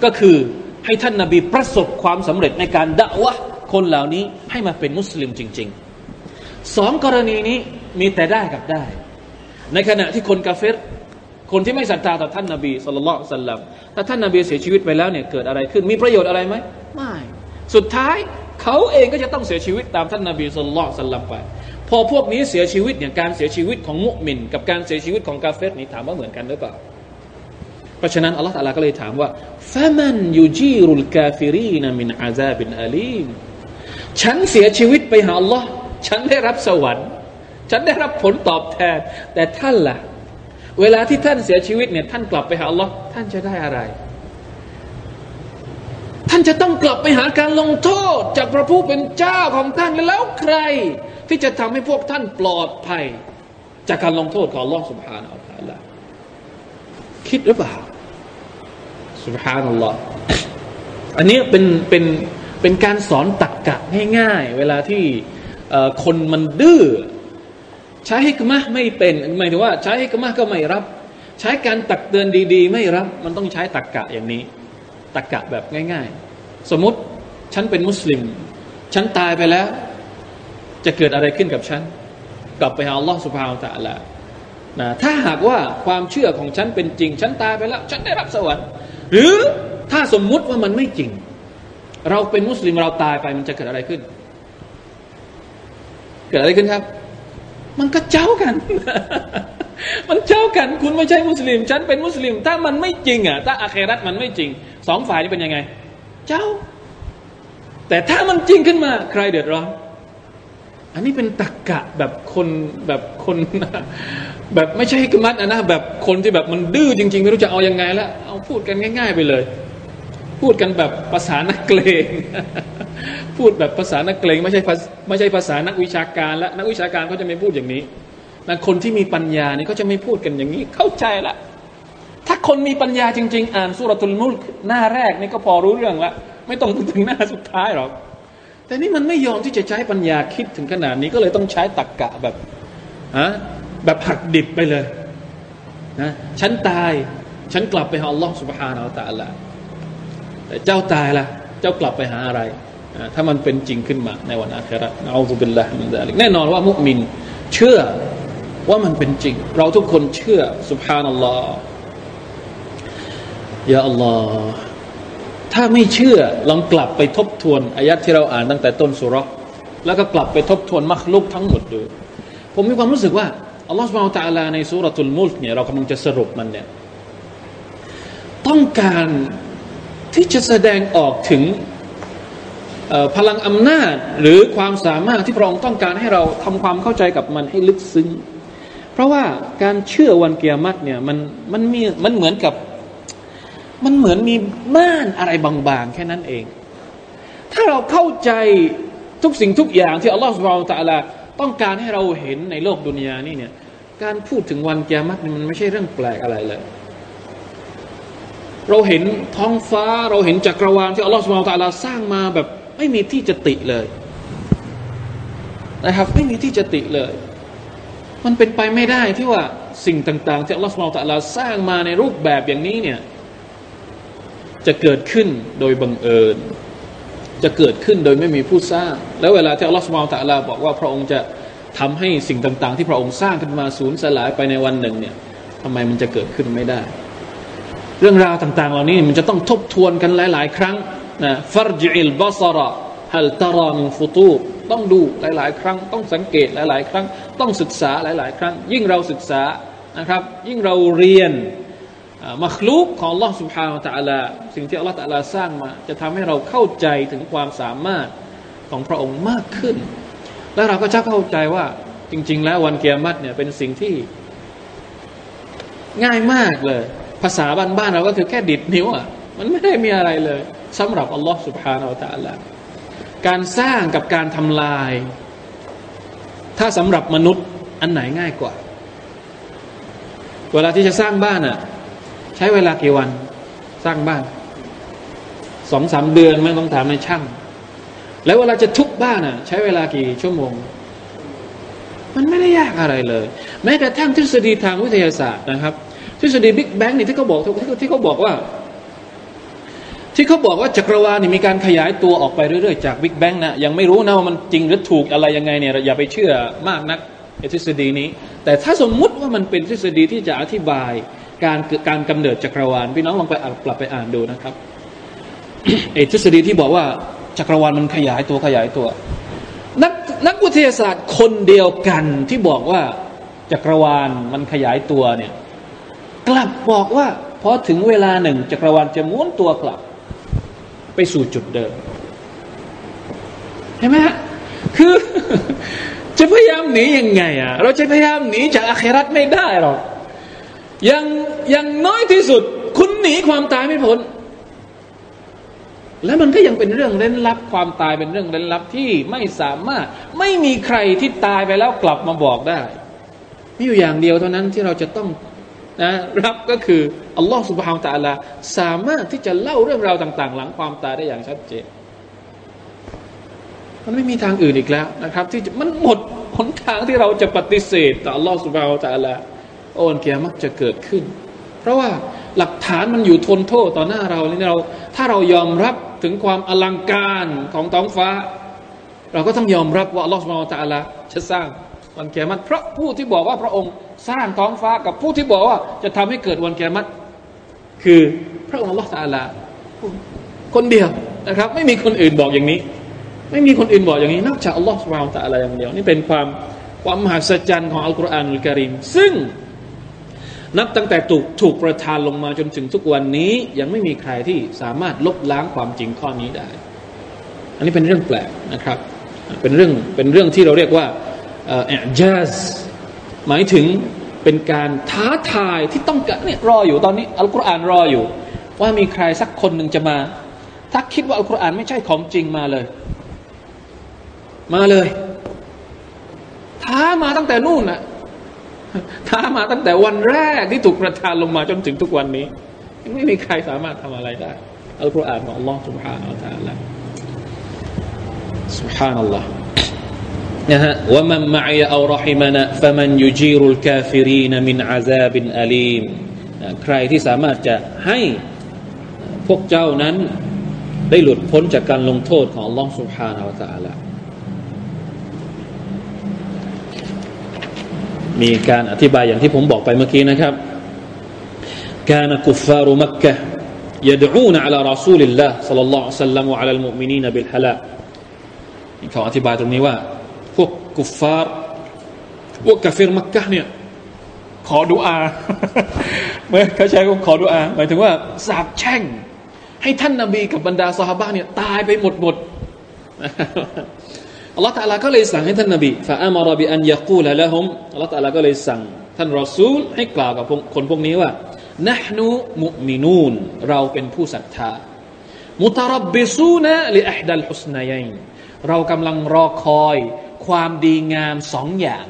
ก็คือให้ท่านนาบีประสบความสำเร็จในการด่าวะคนเหล่านี้ให้มาเป็นมุสลิมจริง ๆ สองกรณีนี้มีแต่ได้กับได้ ในขณะที่คนกาเฟรคนที่ไม่ศรัทธาต่อท่านนาบีصلى الله عليه وسلم ถ้าท่านนาบีเสียชีวิตไปแล้วเนี่ยเกิดอะไรขึ้น มีประโยชน์อะไรไหมไม่ สุดท้ายเขาเองก็จะต้องเสียชีวิตตามท่านนาบีصلى الله عليه وسلم ไป พอพวกนี้เสียชีวิตเนี่ยการเสียชีวิตของมุอ์มิน กับการเสียชีวิตของกาเฟรนี่ถามว่าเหมือนกันหรือเปล่า เพราะฉะนั้นอัลลอฮฺตะลาก็เลยถามว่าفمن يجير الكافرين من عذاب أليمฉันเสียชีวิตไปหาอัลลอฮ์ ฉันได้รับสวรรค์ ฉันได้รับผลตอบแทน แต่ท่านละ่ะ เวลาที่ท่านเสียชีวิตเนี่ยท่านกลับไปหาอัลลอฮ์ท่านจะได้อะไร ท่านจะต้องกลับไปหาการลงโทษจากพระผู้เป็นเจ้าของท่านแล้วใคร ที่จะทำให้พวกท่านปลอดภัย จากการลงโทษของอัลลอฮ์สุบฮานาอัลลอฮ์คิดหรือเปล่าสุบฮานัลลอฮ์อันนี้เป็นเป็นเป็นการสอนตักกะง่ายๆ เวลาที่ คนมันดื้อใช้ฮิกมะไม่เป็นหมายถึงว่า ใช้ฮิกมะก็ไม่รับ ใช้การตักเตือนดี ๆ ไม่รับ มันต้องใช้ตักกะอย่างนี้ ตักกะแบบง่าย ๆ สมมติฉันเป็นมุสลิม ฉันตายไปแล้ว จะเกิดอะไรขึ้นกับฉัน กลับไปหาอัลลอฮ์สุบฮานตะละนะถ้าหากว่าความเชื่อของฉันเป็นจริง ฉันตายไปแล้ว ฉันได้รับสวรรค์ หรือถ้าสมมุติว่ามันไม่จริง เราเป็นมุสลิมเราตายไปมันจะเกิดอะไรขึ้น เกิดอะไรขึ้นครับ มันก็เจ้ากัน มันเจ้ากัน คุณไม่ใช่มุสลิม ฉันเป็นมุสลิม ถ้ามันไม่จริงอะ ถ้าอาเครัตมันไม่จริง สองฝ่ายนี้เป็นยังไง เจ้า แต่ถ้ามันจริงขึ้นมา ใครเดือดร้อน อันนี้เป็นตักกะแบบคนแบบคนแบบไม่ใช่กมัดนะแบบคนที่แบบมันดื้อจริง ๆ ไม่รู้จะเอายังไงแล้วเอาพูดกันง่าย ๆ ไปเลย พูดกันแบบภาษานักเกรง พูดแบบภาษานักเกรงไม่ใช่ไม่ใช่ภาษานักวิชาการและนักวิชาการเขาจะไม่พูดอย่างนี้นคนที่มีปัญญานี่ก็จะไม่พูดกันอย่างนี้ เข้าใจละ ถ้าคนมีปัญญาจริง ๆ อ่านสุรทุลมุลหน้าแรกนี่ก็พอรู้เรื่องละ ไม่ต้องถึงหน้าสุดท้ายหรอก แต่นี่มันไม่ยอมที่จะใช้ปัญญาคิดถึงขนาดนี้ก็เลยต้องใช้ตรกกะแบบอะแบบหักดิบไปเลยนะฉันตาย ฉันกลับไปหาอัลลอฮ์สุบฮานาอัลตะละแต่เจ้าตายละเจ้ากลับไปหาอะไร ถ้ามันเป็นจริงขึ้นมาในวันอาคราเอาตุบิลละมินซาลิกแน่นอนว่ามุมินเชื่อว่ามันเป็นจริง เราทุกคนเชื่อสุบฮานัลลอฮ์ยาอัลลอฮ์ถ้าไม่เชื่อลองกลับไปทบทวนอายัดที่เราอ่านตั้งแต่ต้นสุรแล้วก็กลับไปทบทวนมักลุกทั้งหมดดู ผมมีความรู้สึกว่าอัลลอฮฺสุบไบร์ตะลาในสุรทูลมุลเนี่ยเรากำลังจะสรุปมันเนี่ยต้องการที่จะแสดงออกถึง พลังอำนาจหรือความสามารถที่พระองค์ต้องการให้เราทำความเข้าใจกับมันให้ลึกซึ้ง เพราะว่าการเชื่อวันเกียรติเนี่ยมันมันมีมันเหมือนกับ มันเหมือนมีม่านอะไรบางๆ แค่นั้นเอง ถ้าเราเข้าใจทุกสิ่งทุกอย่างที่อัลลอฮฺสุบไบร์ตะลาต้องการให้เราเห็นในโลกดุนยานี่เนี่ย การพูดถึงวันเกียรติมันไม่ใช่เรื่องแปลกอะไรเลยเราเห็นท้องฟ้าเราเห็นจักรวาลที่อัลลอฮฺสุบไบร์ตะลาสร้างมาแบบ ไม่มีที่จะติเลยนะครับ ไม่มีที่จะติเลย มันเป็นไปไม่ได้ที่ว่าสิ่งต่าง ๆ ที่อัลลอฮฺสุบไบร์ตะลาสร้างมาในรูปแบบอย่างนี้เนี่ยจะเกิดขึ้นโดยบังเอิญ จะเกิดขึ้นโดยไม่มีผู้สร้าง แล้วเวลาที่อัลลอฮฺสุบไบร์ตะลาบอกว่าพระองค์จะทำให้สิ่งต่าง ๆ ที่พระองค์สร้างขึ้นมาสูญสลายไปในวันหนึ่งเนี่ยทำไมมันจะเกิดขึ้นไม่ได้ เรื่องราวต่าง ๆ เหล่านี้มันจะต้องทบทวนกันหลาย ๆ ครั้ง นะฟัรจิลบาซาระฮัลตารามิฟูตูต้องดูหลาย ๆ ครั้ง ต้องสังเกตหลาย ๆ ครั้ง ต้องศึกษาหลาย ๆ ครั้ง ยิ่งเราศึกษานะครับ ยิ่งเราเรียนมัคลูกของ Allah سبحانه และ تعالى สิ่งที่ Allah تعالى สร้างมา จะทำให้เราเข้าใจถึงความสามารถของพระองค์มากขึ้น และเราก็จะเข้าใจว่าจริง ๆ แล้ววันเกียรติเนี่ยเป็นสิ่งที่ ง่ายมากเลย ภาษาบ้านๆเราก็คือแค่ดิดนิ้วอ่ะมันไม่ได้มีอะไรเลย สำหรับอัลลอฮ์ سبحانه และ تعالى การสร้างกับการทำลาย ถ้าสำหรับมนุษย์อันไหนง่ายกว่า เวลาที่จะสร้างบ้านอ่ะใช้เวลากี่วัน สร้างบ้านสองสามเดือนไม่ต้องถามในช่าง แล้วเวลาจะทุบบ้านอ่ะ ใช้เวลากี่ชั่วโมง มันไม่ได้ยากอะไรเลย แม้กระทั่งทฤษฎีทางวิทยาศาสตร์นะครับ ทฤษฎีบิ๊กแบงนี่ที่เขาบอกที่เขาบอกว่า ที่เขาบอกว่าจักรวาลนี่มีการขยายตัวออกไปเรื่อยๆจากบิ๊กแบงนะยังไม่รู้นะว่ามันจริงหรือถูกอะไรยังไงเนี่ยอย่าไปเชื่อมากนักทฤษฎีนี้ แต่ถ้าสมมุติว่ามันเป็นทฤษฎีที่จะอธิบายการการกำเนิดจักรวาลพี่น้องลองไปอ่านกลับไปอ่านดูนะครับเอทฤษฎีที่บอกว่าจักรวาลมันขยายตัวขยายตัว นักนักวิทยาศาสตร์คนเดียวกันที่บอกว่าจักรวาลมันขยายตัวเนี่ยกลับบอกว่าพอถึงเวลาหนึ่งจักรวาลจะม้วนตัวกลับ ไปสู่จุดเดิม เห็นไหมฮะคือ จะพยายามหนียังไงอะเราจะพยายามหนีจากอาครัตไม่ได้หรอกยังยังน้อยที่สุด คุณหนีความตายไม่พ้นและมันก็ยังเป็นเรื่องเล่นลับความตายเป็นเรื่องเล่นลับที่ไม่สามารถ ไม่มีใครที่ตายไปแล้วกลับมาบอกได้มีอยู่อย่างเดียวเท่านั้นที่เราจะต้อง นะรับก็คืออัลลอฮฺสุบฮาวตะลาสามารถที่จะเล่าเรื่องราวต่าง ๆ หลังความตายได้อย่างชัดเจน มันไม่มีทางอื่นอีกแล้วนะครับ ที่มันหมดหนทางที่เราจะปฏิเสธต่ออัลลอฮฺสุบฮาวตะลาโอนเกียมักจะเกิดขึ้น เพราะว่าหลักฐานมันอยู่ทนโทษต่อหน้าเรานี่เรา ถ้าเรายอมรับถึงความอลังการของท้องฟ้า เราก็ต้องยอมรับว่าอัลลอฮฺสุบฮฺตะอัลาจะสร้างวันเกียรติเพราะผู้ที่บอกว่าพระองค์ สร้างท้องฟ้ากับผู้ที่บอกว่าจะทำให้เกิดวันเกียรติคือพระองค์อัลลอฮฺตะอัลา คนเดียวนะครับ ไม่มีคนอื่นบอกอย่างนี้ ไม่มีคนอื่นบอกอย่างนี้ นอกจากอัลลอฮฺสุบฮฺตะอัลาอย่างเดียว นี่เป็นความความมหัศจรรย์ของอัลกุรอานอุลกิริม ซึ่งนับตั้งแต่ถูกถูกประทานลงมาจนถึงทุกวันนี้ ยังไม่มีใครที่สามารถลบล้างความจริงข้อนี้ได้ อันนี้เป็นเรื่องแปลกนะครับ เป็นเรื่องเป็นเรื่องที่เราเรียกว่าเอจส หมายถึงเป็นการท้าทายที่ต้องการเนี่ยรออยู่ตอนนี้อัลกุรอานรออยู่ ว่ามีใครสักคนหนึ่งจะมา ถ้าคิดว่าอัลกุรอานไม่ใช่ของจริงมาเลย มาเลย ท้ามาตั้งแต่นู่นน่ะท้ามาตั้งแต่วันแรกที่ถูกประทานลงมาจนถึงทุกวันนี้ไม่มีใครสามารถทำอะไรได้อัลกุรอานของอัลลอฮ์ سبحانه และ تعالى سبحان الله นะฮะว่ามันมะยเอารหิมนะฟะมันยุจีรุลกาฟิรีนมินอาซาบินอาลีมใครที่สามารถจะให้พวกเจ้านั้น ได้หลุดพ้นจากการลงโทษของ Allah سبحانه และ تعالى มีการอธิบายอย่างที่ผมบอกไปเมื่อกี้นะครับ كان كفار مكة يدعون على رسول الله صلى الله عليه وسلم وعلى المؤمنين بالحلاء เขาอธิบายตรงนี้ว่า พวกกุฟฟาร์พวกกาเฟรมักกะเนี่ยขอดุอาเมื่อเขาใช้ขอดุอาหมายถึงว่าสาบแช่ง ให้ท่านนาบีกับบรรดาสหายเนี่ยตายไปหมดหมดอัลลอฮฺตาลาก็เลยสั่งให้ท่านนาบีฟาอามารบิอันยากูลละฮุมอัลลอฮฺตาลาก็เลยสั่ง ท่านรอซูลให้กล่าวกับคนพวกนี้ว่านะฮนุมุมินูนเราเป็นผู้ศรัทธามุตรับบิซูนะลิอัฮดัลฮุสนัยนเรากำลังรอคอย ความดีงามสองอย่าง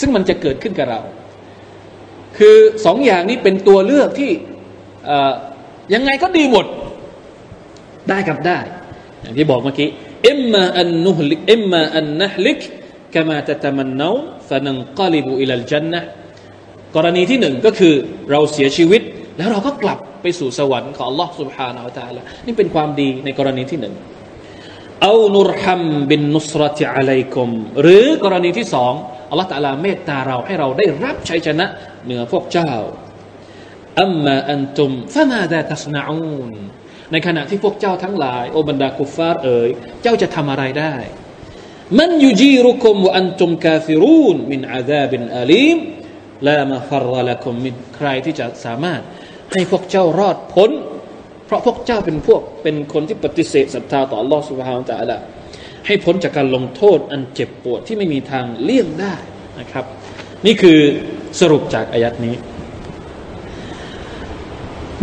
ซึ่งมันจะเกิดขึ้นกับเรา คือสองอย่างนี้เป็นตัวเลือกที่ยังไงก็ดีหมด ได้กับได้ อย่างที่บอกเมื่อกี้อิมมาอันนุฮลิกอิมมาอันนะฮลิกกามาตะตะมันเนาฟะนังกาลิบุอิลัลจันนะกรณีที่หนึ่งก็คือเราเสียชีวิต แล้วเราก็กลับไปสู่สวรรค์ของ Allah Subhanahu wa Taala นี่เป็นความดีในกรณีที่หนึ่ง أو رحمنا بالنصرة عليكمหรือกรณีที่สองอัลลอฮฺตะลาเมตตาเราให้เราได้รับชัยชนะเหนือพวกเจ้าأما أنتم فماذا تصنعونในขณะที่พวกเจ้าทั้งหลายโอบรรดากุฟาร์เอ๋ยเจ้าจะทำอะไรได้من يجيركم وأنتم كافرون من عذاب أليم لا مفر لكم منใครที่จะสามารถให้พวกเจ้ารอดพ้น ราะพวกเจ้าเป็นพวกเป็นคนที่ปฏิเสธศรัทธาต่อ Allah سبحانه และ تعالى ให้พ้นจากการลงโทษอันเจ็บปวดที่ไม่มีทางเลี่ยงได้นะครับ นี่คือสรุปจากอายัดนี้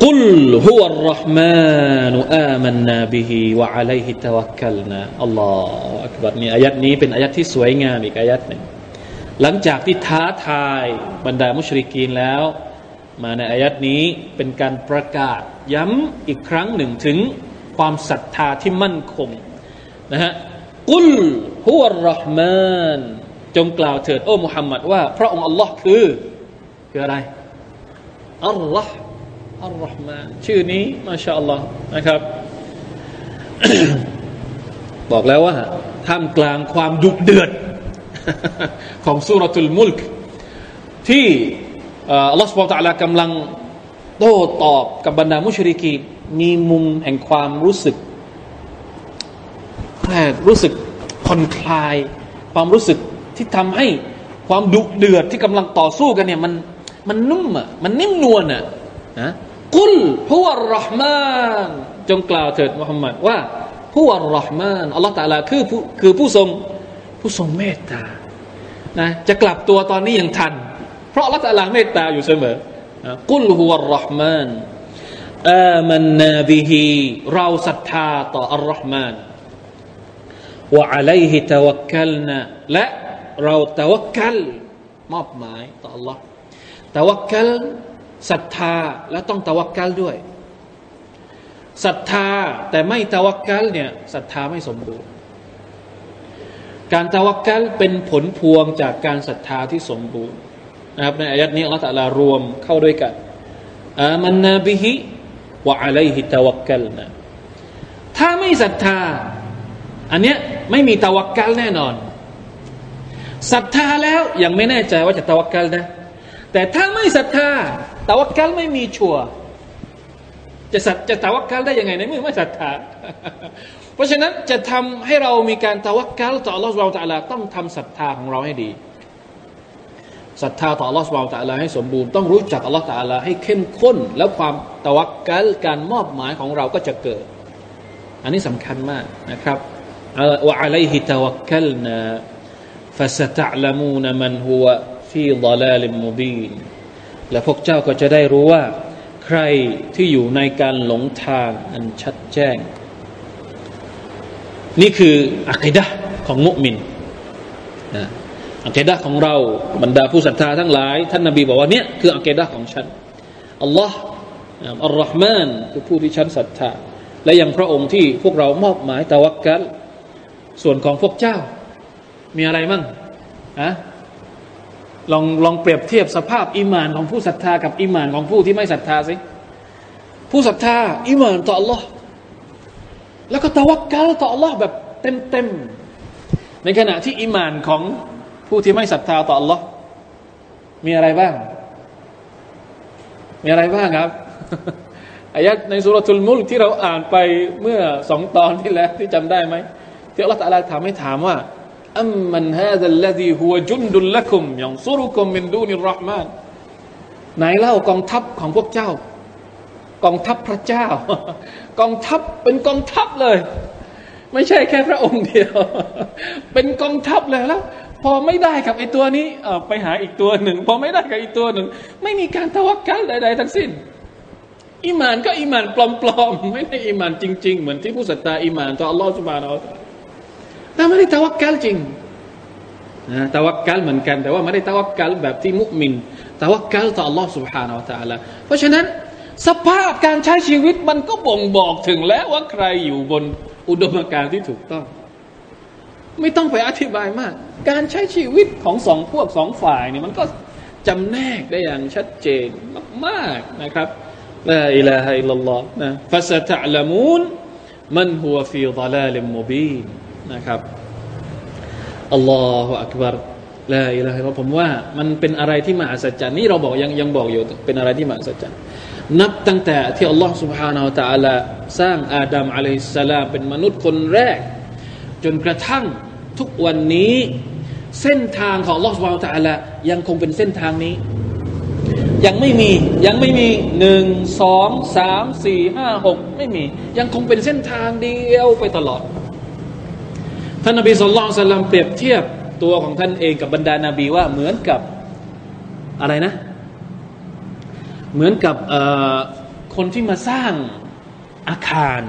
กุลฮุวะรห์มานุอามันนาบิฮิวะอะลัยฮิตะวักกัลนาอัลลอฮฺอักบัรนี่อายัดนี้เป็นอายัดที่สวยงามอีกอายัดหนึ่งหลังจากที่ท้าทายบรรดามุชริกีนแล้ว มาในอายัดนี้เป็นการประกาศ ย้ำอีกครั้งหนึ่งถึงความศรัทธาที่มั่นคงนะฮะกุลฮุวรห์มานจงกล่าวเถิดโอ้มุฮัมมัดว่าพระองค์อัลลอฮ์คือคืออะไรอัลลอฮ์อัลลอฮ์มานชื่อนี้มาชาอัลลอฮ์นะครับ บอกแล้วว่าท่ามกลางความดุเดือดของสุรทุลมุลกที่อัลลอฮฺสุบไบร์ตะลากำลัง โต้ตอบกับบรรดามุชริกีมีมุมแห่งความรู้สึกแรู้สึกผ่อนคลาย ความรู้สึกที่ทำให้ความดุเดือดที่กำลังต่อสู้กันเนี่ยมันมันนุ่มอะมันนิ่มนวลอะนะกุลผู้อัลรอฮ์มานจงกล่าวเถิดมุฮัมมัดว่าผู้อัลรอฮ์มานอัลลอฮฺตะลาคือผู้คือผู้ทรงผู้ทรงเมตตานะจะกลับตัวตอนนี้ยังทัน เพราะอัลลอฮฺตะลาเมตตาอยู่เสมอ กุลฮุวะรห์มานอามันนาบิฮีเราศรัทธาต่ออัลลอฮ์มานวะอะลัยฮิตะวักกัลนะและเราตะวักกัลมอบหมายต่อ Allah ตะวักกัลศรัทธาและต้องตะวักกัลด้วยศรัทธาแต่ไม่ตะวักกัลเนี่ยศรัทธาไม่สมบูรณ์ การตะวักกัลเป็นผลพวงจากการศรัทธาที่สมบูรณ์ นะครับในอายัดนี้อัลลอฮฺตะลารวมเข้าด้วยกันอามันนาบิฮิวะอะลัยฮิตะวักกัลนะถ้าไม่ศรัทธา อันเนี้ยไม่มีตะวักกัลแน่นอนศรัทธาแล้วยังไม่แน่ใจว่าจะตะวักกัลนะ แต่ถ้าไม่ศรัทธาตะวักกัลไม่มีชัวจะสัตจะตะวักกัลได้ยังไงในเมื่อไม่ศรัทธา เพราะฉะนั้นจะทำให้เรามีการตะวักกัลต่อ Allah เราตะลาต้องทำศรัทธาของเราให้ดี ศรัทธาต่อ Allah สุบะตะลาให้สมบูรณ์ต้องรู้จัก Allah ตะลาให้เข้มข้น แล้วความตะวักกัลการมอบหมายของเราก็จะเกิด อันนี้สำคัญมากนะครับว่าอะไรฮิตะวักกัลนะฟาสตะลามูนมันหัวฟีดลาลิและพวกเจ้าก็จะได้รู้ว่า ใครที่อยู่ในการหลงทางอันชัดแจ้ง นี่คืออัคดะของมุมินนะ อัคดะของเราบรรดาผู้ศรัทธาทั้งหลาย ท่านนาบีบอกว่าเนี่ยคืออัคดะของฉันอัลลอฮ์อัลลอฮ์มานคือผู้ที่ฉันศรัทธา และยังพระองค์ที่พวกเรามอบหมายตะวักกัลส่วนของพวกเจ้า มีอะไรมั่งอะลองลองเปรียบเทียบสภาพอิมานของผู้ศรัทธากับอิมานของผู้ที่ไม่ศรัทธาสิผู้ศรัทธาอิมานต่อ Allah แล้วก็ตะวักกะลต่อ Allah แบบเต็มๆในขณะที่อิมานของ ผู้ที่ไม่ศรัทธาต่อ Allah มีอะไรบ้าง มีอะไรบ้างครับอายัดในสุรทูลมุลที่เราอ่านไปเมื่อสองตอนที่แล้วที่จำได้ไหมที่อัลลอฮฺตะลาถามให้ถามว่าอัมมันฮาดัลลดีฮุวจุนดุลละคุมยังซุรุคุมมินดูนิรห์มานไหนเล่ากองทัพของพวกเจ้า กองทัพพระเจ้า กองทัพเป็นกองทัพเลย ไม่ใช่แค่พระองค์เดียว เป็นกองทัพเลยแล้ว พอไม่ได้กับไอ้ตัวนี้ไปหาอีกตัวหนึ่ง พอไม่ได้กับอีกตัวหนึ่ง ไม่มีการทวักกัลใดๆทั้งสิ้นอิมานก็อิมานปลอมๆ ไม่ได้อิมานจริง ๆ เหมือนที่ผู้ศรัทธาอิมานต่ออัลลอฮฺสุบานอัลลอฮฺแต่ไม่ได้ตะวักกัลจริงนะตะวักกัลเหมือนกัน แต่ว่าไม่ได้ตะวักกัลแบบที่มุมินตะวักกัลต่ออัลลอฮฺสุบฮานาอัลลอฮฺเพราะฉะนั้นสภาพการใช้ชีวิตมันก็บ่งบอกถึงแล้วว่าใครอยู่บนอุดมการณ์ที่ถูกต้อง ไม่ต้องไปอธิบายมาก การใช้ชีวิตของสองพวกสองฝ่ายเนี่ยมันก็จำแนกได้อย่างชัดเจนมากๆนะครับลาอิลาฮะอิลลัลลอฮ์นะฟาสตะลามูนมันหัวฟีดลาลิมมุบีนนะครับอัลลอฮฺอักบารลาอิลาฮะผมว่ามันเป็นอะไรที่มหัศจรรย์นี่เราบอกยังยังบอกอยู่เป็นอะไรที่มหัศจรรย์นับตั้งแต่ที่อัลลอฮฺ سبحانه และ تعالى สร้างอาดัมอะลัยฮิสสลามเป็นมนุษย์คนแรก จนกระทั่งทุกวันนี้เส้นทางของลอสวาลตาละยังคงเป็นเส้นทางนี้ ยังไม่มียังไม่มีหนึ่งสองสามสี่ห้าหกไม่มี ยังคงเป็นเส้นทางเดียวไปตลอด ท่านนบีสุลต่านสลัมเปรียบเทียบตัวของท่านเองกับบรรดานาบีว่าเหมือนกับอะไรนะ เหมือนกับคนที่มาสร้างอาคาร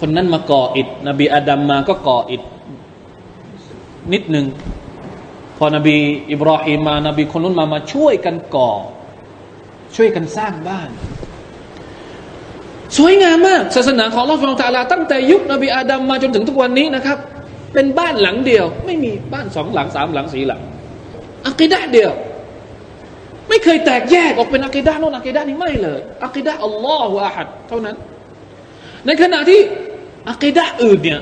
คนนั้นมาก่ออิฐนบีอาดัมมาก็ก่ออิฐนิดหนึ่งพอนบีอิบราฮิมมานบีคนนู้นมามาช่วยกันก่อ ช่วยกันสร้างบ้าน สวยงามมาก ศาสนาของลอฟองตาลา ตั้งแต่ยุคนบีอาดัมมาจนถึงทุกวันนี้นะครับ เป็นบ้านหลังเดียว ไม่มีบ้านสองหลังสามหลังสี่หลังอักิดะเดียว ไม่เคยแตกแยกออกเป็นอักิดะโน่นอักิดะนี้ไม่เลยอักิดะอัลลอฮฺอาหัดเท่านั้น ในขณะที่อักิดะอื่นเนี่ย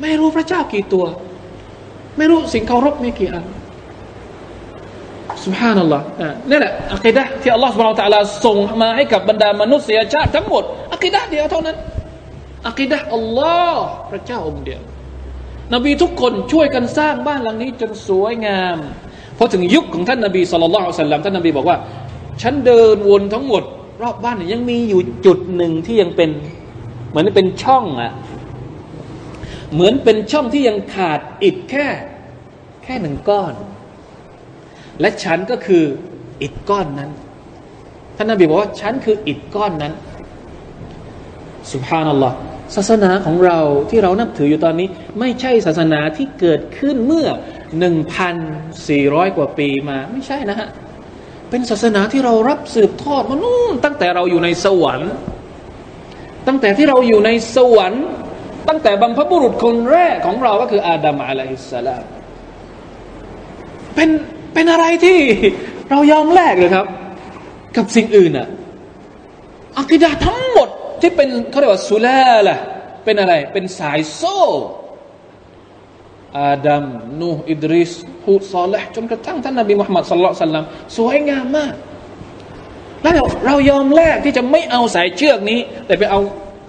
ไม่รู้พระเจ้ากี่ตัว ไม่รู้สิ่งเคารพมีกี่อันสุบฮานัลลอฮ์นี่แหละอัคดะที่อัลลอฮ์สุบฮานาตะลาส่งมาให้กับบรรดามนุษยชาติทั้งหมดอัคดะเดียวเท่านั้นอัคดะอัลลอฮ์พระเจ้าองค์เดียวนบีทุกคนช่วยกันสร้างบ้านหลังนี้จนสวยงามพอถึงยุคของท่านนบีสุลต่านสัลลัมท่านนบีบอกว่า ฉันเดินวนทั้งหมด รอบบ้านยังมีอยู่จุดหนึ่งที่ยังเป็น เหมือนเป็นช่องอะเหมือนเป็นช่องที่ยังขาดอิฐแค่ แค่หนึ่งก้อน และฉันก็คืออิฐก้อนนั้นท่านนบีบอกว่าฉันคืออิฐก้อนนั้นสุภานัลลอฮ์ศาสนาของเราที่เรานับถืออยู่ตอนนี้ ไม่ใช่ศาสนาที่เกิดขึ้นเมื่อหนึ่งพันสี่ร้อยกว่าปีมา ไม่ใช่นะฮะ เป็นศาสนาที่เรารับสืบทอดมานู่นตั้งแต่เราอยู่ในสวรรค์ ตั้งแต่ที่เราอยู่ในสวรรค์ ตั้งแต่บรรพบุรุษคนแรกของเราก็คืออาดัมอะลัยฮิสสลามเป็นเป็นอะไรที่เรายอมแลกเลยครับ กับสิ่งอื่นอะอักิดาทั้งหมดที่เป็นเขาเรียกว่าสุลาละเป็นอะไร เป็นสายโซ่อาดัมนูอิดริสฮูซอลห์จนกระทั่งท่านนบีมุฮัมมัดสลลัลสัลลัมสวยงามมาก แล้วเรายอมแลกที่จะไม่เอาสายเชือกนี้ แต่ไปเอา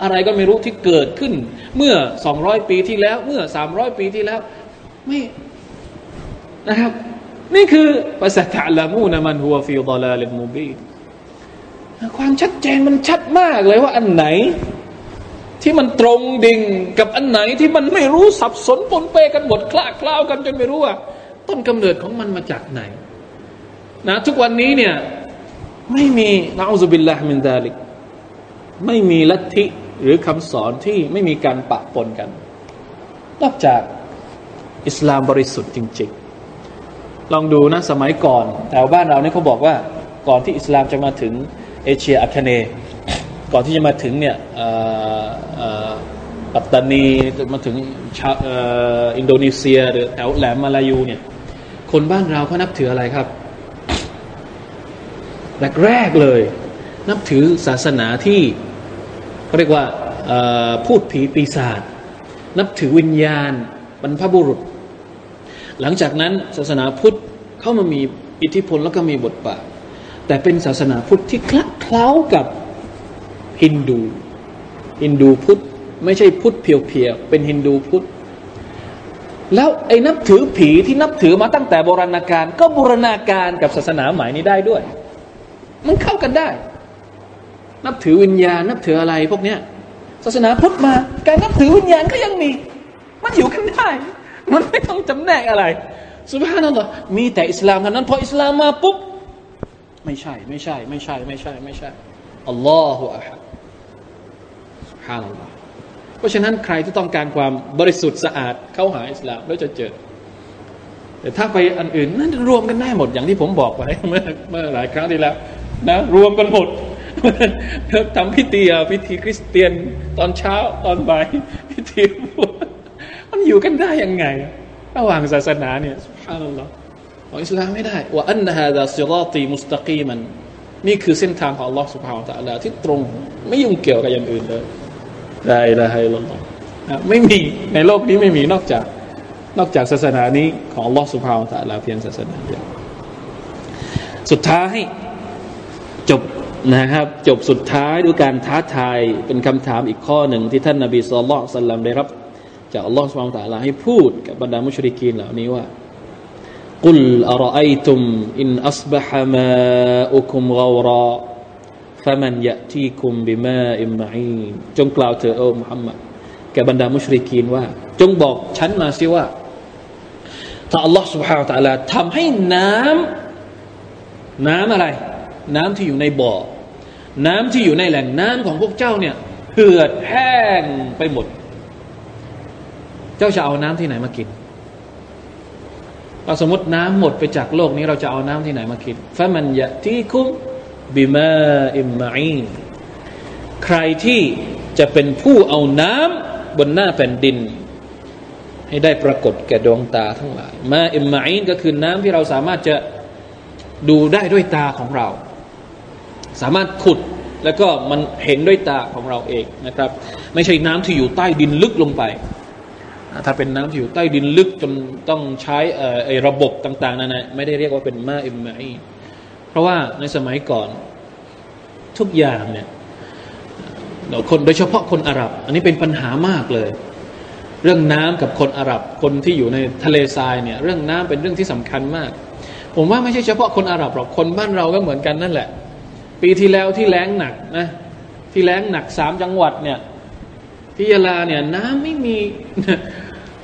อะไรก็ไม่รู้ที่เกิดขึ้น เมื่อสองร้อยปีที่แล้ว เมื่อสามร้อยปีที่แล้ว ไม่นะครับ นี่คือภาษาตะลามูนะมันหัวฟิดลาลมูบีความชัดเจนมันชัดมากเลยว่าอันไหน ที่มันตรงดิ่งกับอันไหนที่มันไม่รู้สับสนปนเปกันหมดคลาคล้าวกันจนไม่รู้ว่าต้นกำเนิดของมันมาจากไหน นะ ทุกวันนี้เนี่ย ไม่มีนะอัลลอฮฺบิลลาฮ์มินดาลิก ไม่มีลัทธิหรือคำสอนที่ไม่มีการปะปนกัน นอกจากอิสลามบริสุทธิ์จริง ๆ ลองดูนะสมัยก่อนแถวบ้านเราเนี่ยเขาบอกว่าก่อนที่อิสลามจะมาถึงเอเชียอาคเนย์ก่อนที่จะมาถึงเนี่ยปัตตานีมาถึงอินโดนีเซีย หรือแถวแหลมมาลายูเนี่ยคนบ้านเราเขานับถืออะไรครับ แรกๆเลย นับถือศาสนาที่เขาเรียกว่าพูดผีปีศาจนับถือวิญญาณบรรพบุรุษ หลังจากนั้นศาสนาพุทธเข้ามามีอิทธิพลแล้วก็มีบทบาทแต่เป็นศาสนาพุทธที่คลักเคล้ากับฮินดูฮินดูพุทธไม่ใช่พุทธเพียวๆเป็นฮินดูพุทธแล้วไอ้นับถือผีที่นับถือมาตั้งแต่โบราณกาลก็บูรณาการกับศาสนาใหม่นี้ได้ด้วย มันเข้ากันได้ นับถือวิญญาณ นับถืออะไรพวกเนี้ยศาสนาพุทธมา การนับถือวิญญาณก็ยังมี มันอยู่กันได้ มันไม่ต้องจำแนกอะไรสุภาพนั่นหรอมีแต่อิสลามเท่านั้นพออิสลามมาปุ๊บไม่ใช่ ไม่ใช่ ไม่ใช่ ไม่ใช่ ไม่ใช่อัลลอฮฺอะฮัดสุภาพนั่นหรอเพราะฉะนั้นใครที่ต้องการความบริสุทธิ์สะอาดเข้าหาอิสลามแล้วจะเจอ แต่ถ้าไปอันอื่นนั่นรวมกันได้หมดอย่างที่ผมบอกไว้เมื่อเมื่อหลายครั้งที่แล้ว นะรวมกันหมดทำพิธีพิธีคริสเตียนตอนเช้าตอนบ่ายพิธีมันอยู่กันได้ยังไง ระหว่างศาสนาเนี่ยสุภาพนัลลอฮ์ของอิสลามไม่ได้ว่าอันนะฮะดะซิรอตีมุสตะกีมันนี่คือเส้นทางของ Allah سبحانه และ تعالى ที่ตรงไม่ยุ่งเกี่ยวกับอย่างอื่นเลยได้ละให้ลลอไม่มีในโลกนี้ไม่มีนอกจากนอกจากศาสนานี้ของ Allah سبحانه และ تعالى เพียงศาสนาเดียวสุดท้าย จบนะครับ จบสุดท้ายด้วยการท้าทายเป็นคำถามอีกข้อหนึ่งที่ท่านนาบีสุลต่านลัมได้รับ จากอัลลอฮฺสุบานตะลาให้พูดกับบรรดามุชริกีนเหล่านี้ว่ากุลอรอไอตุมอินอัศบะฮะมาอุคุมกอราฟะมันยะที่คุมบิมาอิมมาอีจงกล่าวเถอะโอ้มุฮัมมัดแก่บรรดามุชริกีนว่า จงบอกฉันมาสิว่า ถ้าอัลลอฮฺสุบฮานตะลาทำให้น้ำน้ำอะไร น้ำที่อยู่ในบ่อ น้ำที่อยู่ในแหล่งน้ำของพวกเจ้าเนี่ยเหือดแห้งไปหมด เจ้าจะเอาน้ำที่ไหนมากินเราสมมติน้ำหมดไปจากโลกนี้เราจะเอาน้ำที่ไหนมากินฟะมันยะที่คุมบิมาอิมมาอีนใครที่จะเป็นผู้เอาน้ำบนหน้าแผ่นดิน ให้ได้ปรากฏแก่ดวงตาทั้งหลาย มาอิมมาอีนก็คือน้ำที่เราสามารถจะดูได้ด้วยตาของเรา สามารถขุดแล้วก็มันเห็นด้วยตาของเราเองนะครับ ไม่ใช่น้ำที่อยู่ใต้ดินลึกลงไป ถ้าเป็นน้ำที่อยู่ใต้ดินลึกจนต้องใช้ระบบต่าง ๆนั่นนะไม่ได้เรียกว่าเป็นมาอิมมาอีเพราะว่าในสมัยก่อนทุกอย่างเนี่ยคนโดยเฉพาะคนอาหรับ อันนี้เป็นปัญหามากเลย เรื่องน้ำกับคนอาหรับ คนที่อยู่ในทะเลทรายเนี่ยเรื่องน้ำเป็นเรื่องที่สำคัญมาก ผมว่าไม่ใช่เฉพาะคนอาหรับหรอกคนบ้านเราก็เหมือนกันนั่นแหละ ปีที่แล้วที่แล้งหนักนะ ที่แล้งหนักสามจังหวัดเนี่ย ที่ยาลาเนี่ยน้ำไม่มี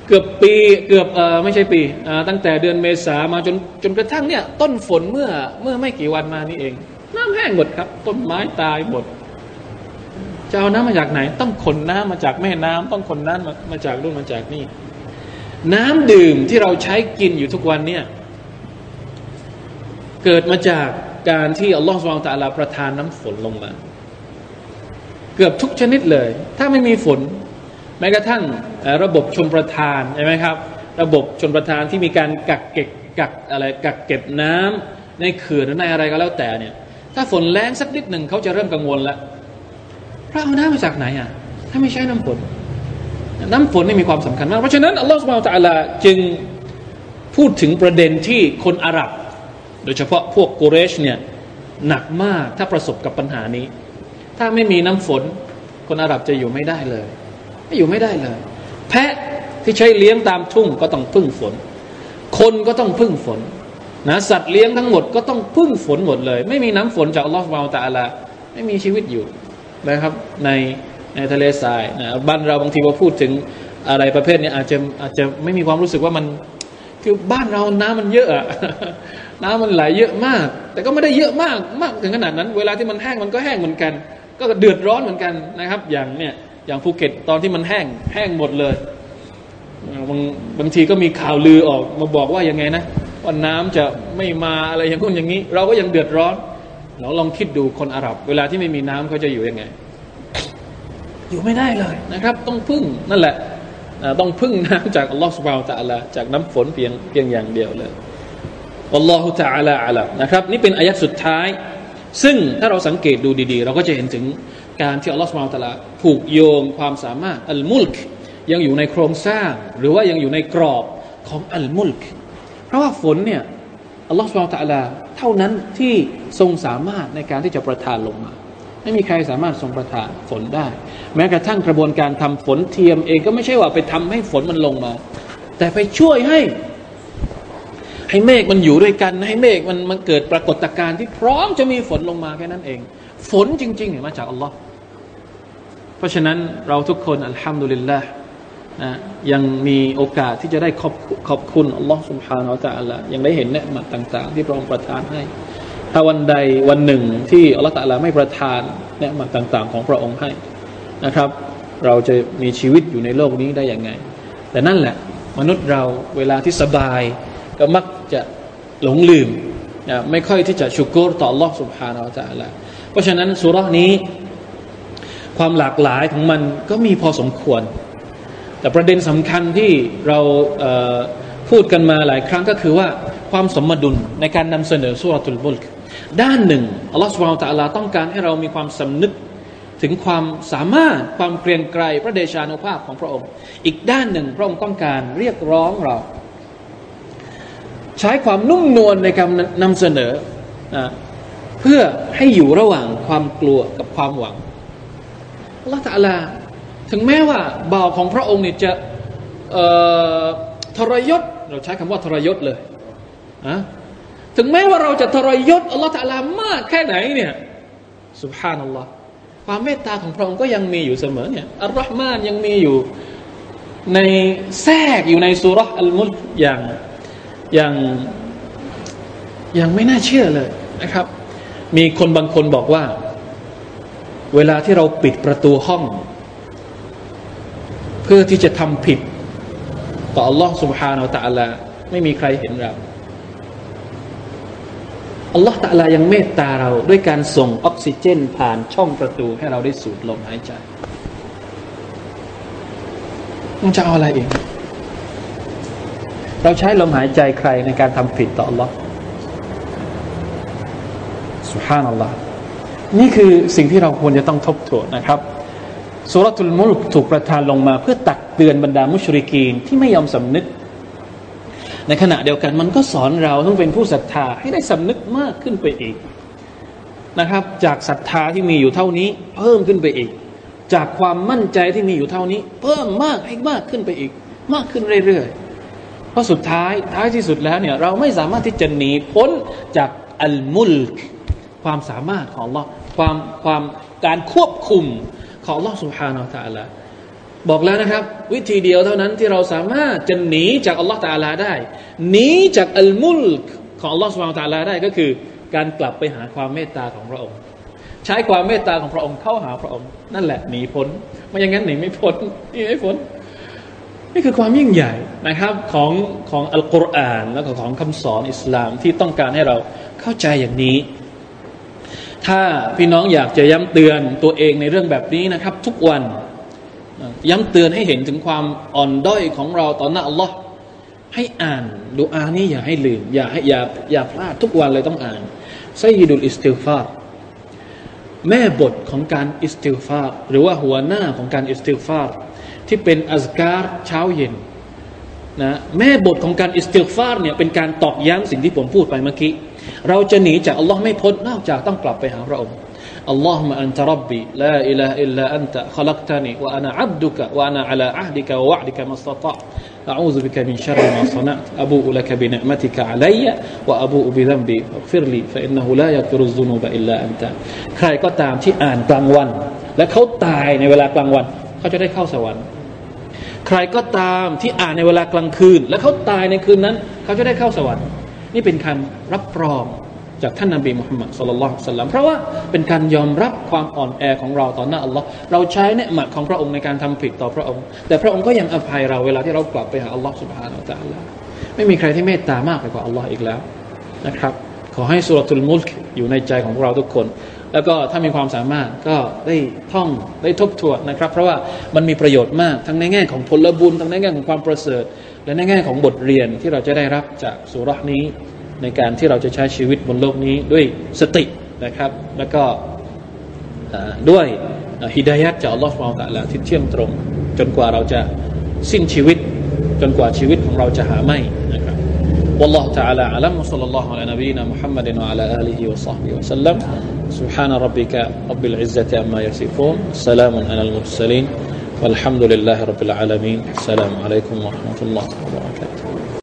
เกือบปีเกือบเออไม่ใช่ปีตั้งแต่เดือนเมษามาจนจนกระทั่งเนี่ย ต้นฝนเมื่อเมื่อไม่กี่วันมานี่เอง น้ำแห้งหมดครับ ต้นไม้ตายหมดจะเอาน้ำมาจากไหน ต้องขนน้ำมาจากแม่น้ำต้องขนน้ำมามาจากรุ่นมาจากนี่ น้ำดื่มที่เราใช้กินอยู่ทุกวันเนี่ย เกิดมาจาก การที่อัลลอฮฺสุบานตะลาประทานน้ำฝนลงมา เกือบทุกชนิดเลย ถ้าไม่มีฝน แม้กระทั่งระบบชนประทานใช่ไหมครับ ระบบชนประทานที่มีการกักเก็บกักอะไรกักเก็บน้ำในเขื่อนหรือในอะไรก็แล้วแต่เนี่ย ถ้าฝนแรงสักนิดหนึ่งเขาจะเริ่มกังวลแล้วพระเอาน้ำมาจากไหนอะ ถ้าไม่ใช่น้ำฝน น้ำฝนนี่มีความสำคัญมาก เพราะฉะนั้นอัลลอฮฺสุบไบร์ตะลาจึงพูดถึงประเด็นที่คนอาหรับ โดยเฉพาะพวกกุเรชเนี่ยหนักมากถ้าประสบกับปัญหานี้ ถ้าไม่มีน้ำฝน คนอาหรับจะอยู่ไม่ได้เลยไม่อยู่ไม่ได้เลย แพะที่ใช้เลี้ยงตามทุ่งก็ต้องพึ่งฝน คนก็ต้องพึ่งฝนนะสัตว์เลี้ยงทั้งหมดก็ต้องพึ่งฝนหมดเลย ไม่มีน้ำฝนจากอัลลอฮฺบาตาลาไม่มีชีวิตอยู่นะครับ ในในทะเลทรายนะบ้านเราบางทีพอพูดถึงอะไรประเภทนี้อาจจะอาจจะไม่มีความรู้สึกว่ามัน คือบ้านเราน้ำมันเยอะอะ น้ำมันไหลเยอะมาก แต่ก็ไม่ได้เยอะมากมากถึงขนาดนั้น เวลาที่มันแห้งมันก็แห้งเหมือนกัน ก็เดือดร้อนเหมือนกันนะครับ อย่างเนี้ยอย่างภูเก็ตตอนที่มันแห้งแห้งหมดเลยบางบางทีก็มีข่าวลือออกมาบอกว่ายังไงนะว่าน้ำจะไม่มาอะไรอย่างนู้นอย่างนี้ เราก็ยังเดือดร้อนเราลองคิดดูคนอาหรับ เวลาที่ไม่มีน้ำเขาจะอยู่ยังไง อยู่ไม่ได้เลยนะครับ ต้องพึ่งนั่นแหละต้องพึ่งน้ำจากอัลลอฮฺสุบฮาวตะอัลาจากน้ำฝนเพียงเพียงอย่างเดียวเลย อัลลอฮฺตะอัลาอัลนะครับนี่เป็นอายัดสุดท้าย ซึ่งถ้าเราสังเกตดูดีๆ เราก็จะเห็นถึงการที่อัลลอฮฺสุบไบร์ตะลาผูกโยงความสามารถอัลมุลกยังอยู่ในโครงสร้าง หรือว่ายังอยู่ในกรอบของอัลมุลกเพราะว่าฝนเนี่ยอัลลอฮฺสุบไบร์ตะลาเท่านั้นที่ทรงสามารถในการที่จะประทานลงมาไม่มีใครสามารถทรงประทานฝนได้ แม้กระทั่งกระบวนการทำฝนเทียมเองก็ไม่ใช่ว่าไปทำให้ฝนมันลงมา แต่ไปช่วยให้ ให้เมฆมันอยู่ด้วยกัน ให้เมฆมันมันเกิดปรากฏการณ์ที่พร้อมจะมีฝนลงมาแค่นั้นเอง ฝนจริงๆเนี่ยมาจากอัลลอฮ์เพราะฉะนั้นเราทุกคนอัลฮัมดุลิลละนะยังมีโอกาสที่จะได้ขอบขอบคุณอัลลอฮ์สุบฮานาอัลลอฮ์ยังได้เห็นเนืมาต่าง ๆ ที่พระองค์ประทานให้ ถ้าวันใดวันหนึ่งที่อัลลอฮ์ตะลาไม่ประทานเนืมาต่าง ๆ ของพระองค์ให้นะครับ เราจะมีชีวิตอยู่ในโลกนี้ได้อย่างไง แต่นั่นแหละมนุษย์เราเวลาที่สบายก็มัก หลงลืมนะไม่ค่อยที่จะชุกรต่อ Allah سبحانه และ تعالى เพราะฉะนั้นสุรานี้ ความหลากหลายของมันก็มีพอสมควร แต่ประเด็นสำคัญที่เราพูดกันมาหลายครั้งก็คือว่าความสมดุลในการนำเสนอสุรตุลบุลกด้านหนึ่งอัลลอฮฺสุบฮานตะลาต้องการให้เรามีความสำนึกถึงความสามารถความเกรียงไกรพระเดชานุภาพของพระองค์ อีกด้านหนึ่งพระองค์ต้องการเรียกร้องเรา ใช้ความนุ่มนวลในการนำเสนอนะเพื่อให้อยู่ระหว่างความกลัวกับความหวังอัลลอฮฺตะลาถึงแม้ว่าบ่าวของพระองค์เนี่ยจะทรยศ เราใช้คำว่าทรยศเลยอะถึงแม้ว่าเราจะทรยศอัลลอฮฺตะลามากแค่ไหนเนี่ยสุบฮานัลลอฮ์ความเมตตาของพระองค์ก็ยังมีอยู่เสมอเนี่ยอัลลอฮ์มานยังมีอยู่ในแทรกอยู่ในสุรษอัลมุลอย่าง อย่างอย่างไม่น่าเชื่อเลยนะครับ มีคนบางคนบอกว่า เวลาที่เราปิดประตูห้อง เพื่อที่จะทำผิด ต่อ Allah سبحانه และ تعالى ไม่มีใครเห็นเราอัลลอฮฺตะลายังเมตตาเรา ด้วยการส่งออกซิเจน ผ่านช่องประตูให้เราได้สูดลมหายใจมันจะเอาอะไรอีก เราใช้ลมหายใจใครในการทำผิดต่ออัลลอฮ์สุฮานัลลอฮ์นี่คือสิ่งที่เราควรจะต้องทบทวนนะครับสุรทุลมุลกถูกประทานลงมา เพื่อตักเตือนบรรดามุชริกีนที่ไม่ยอมสำนึก ในขณะเดียวกันมันก็สอนเราต้องเป็นผู้ศรัทธาให้ได้สำนึกมากขึ้นไปอีกนะครับ จากศรัทธาที่มีอยู่เท่านี้ เพิ่มขึ้นไปอีก จากความมั่นใจที่มีอยู่เท่านี้ เพิ่มมากให้มากขึ้นไปอีก มากขึ้นเรื่อยๆ ราะสุดท้ายท้ายที่สุดแล้วเนี่ยเราไม่สามารถที่จะหนีพ้นจากอัลมุลกความสามารถของลอความความการควบคุมของลอสุฮานาตาลาบอกแล้วนะครับ วิธีเดียวเท่านั้นที่เราสามารถจะหนีจากอัลลอฮฺตาลาได้หนีจากอัลมุลกของอัลลอฮฺสุบฮานาตาลาได้ก็คือ การกลับไปหาความเมตตาของพระองค์ ใช้ความเมตตาของพระองค์เข้าหาพระองค์ นั่นแหละหนีพ้นไม่อย่างนั้นหนีไม่พ้นหนีไม่พ้น นี่คือความยิ่งใหญ่นะครับของของอัลกุรอานแล้วก็ของคำสอนอิสลามที่ต้องการให้เราเข้าใจอย่างนี้ ถ้าพี่น้องอยากจะย้ำเตือนตัวเองในเรื่องแบบนี้นะครับ ทุกวันย้ำเตือนให้เห็นถึงความอ่อนด้อยของเราต่อหน้าอัลลอฮ์ให้อ่านดูอานี้อย่าให้ลืม อย่าให้อย่าอย่าพลาดทุกวันเลยต้องอ่านسيد الاستغفار แม่บทของการอิสติฟาร์หรือว่าหัวหน้าของการอิสติฟาร์ที่เป็นอัสการเช้าเย็นนะแม่บทของการอิสติฟาร์เนี่ยเป็นการตอกย้ำสิ่งที่ผมพูดไปเมื่อกี้เราจะหนีจากอัลลอฮ์ไม่พ้นนอกจากต้องกลับไปหาพระองค์ اللهم أنت ربي لا إله إلا أنت خلقتني وأنا عبدك وأنا على عهدك ووعدك ما استطعت أعوذ بك من شر ما صنعت أبوء لك بنعمتك علي وأبوء بذنبي فاغفر لي فإنه لا يغفر الذنوب إلا أنت ใครก็ตามที่อ่านกลางวัน และเขาตายในเวลากลางวัน เขาจะได้เข้าสวรรค์ ใครก็ตามที่อ่านในเวลากลางคืน และเขาตายในคืนนั้น เขาจะได้เข้าสวรรค์ นี่เป็นคำรับรอง จากท่านนาบีมุฮัมมัดสุลลัลสัลลัมเพราะว่าเป็นการยอมรับความอ่อนแอของเราต่อหน้าอัลลอฮ์เราใช้เนืหมัดของพระองค์ในการทำผิดต่อพระองค์ แต่พระองค์ก็ยังอภัยเราเวลาที่เรากลับไปหาอัลลอฮ์สุบฮานาอัลลอฮ์ไม่มีใครที่เมตตามากไปกว่าอัลลอฮ์อีกแล้วนะครับ ขอให้สุรทูลมุลกอยู่ในใจของพวกเราทุกคน แล้วก็ถ้ามีความสามารถก็ได้ท่องได้ทบทวนนะครับ เพราะว่ามันมีประโยชน์มากทั้งในแง่ของผลบุญทั้งในแง่ของความประเสริฐ และในแง่ของบทเรียนที่เราจะได้รับจากสุรนี้ ในการที่เราจะใช้ชีวิตบนโลกนี้ด้วยสตินะครับ แล้วก็ด้วย ฮิดายัดจากอัลลอฮฺสุบานตะละที่เชื่อมตรง จนกว่าเราจะสิ้นชีวิต จนกว่าชีวิตของเราจะหาไม่นะครับ والله تعالى أعلم وصلى الله على نبينا محمد وعلى آله وصحبه وسلم سبحان ربك رب العزة عما يصفون سلام على المرسلين والحمد لله رب العالمين السلام عليكم ورحمة الله وبركاته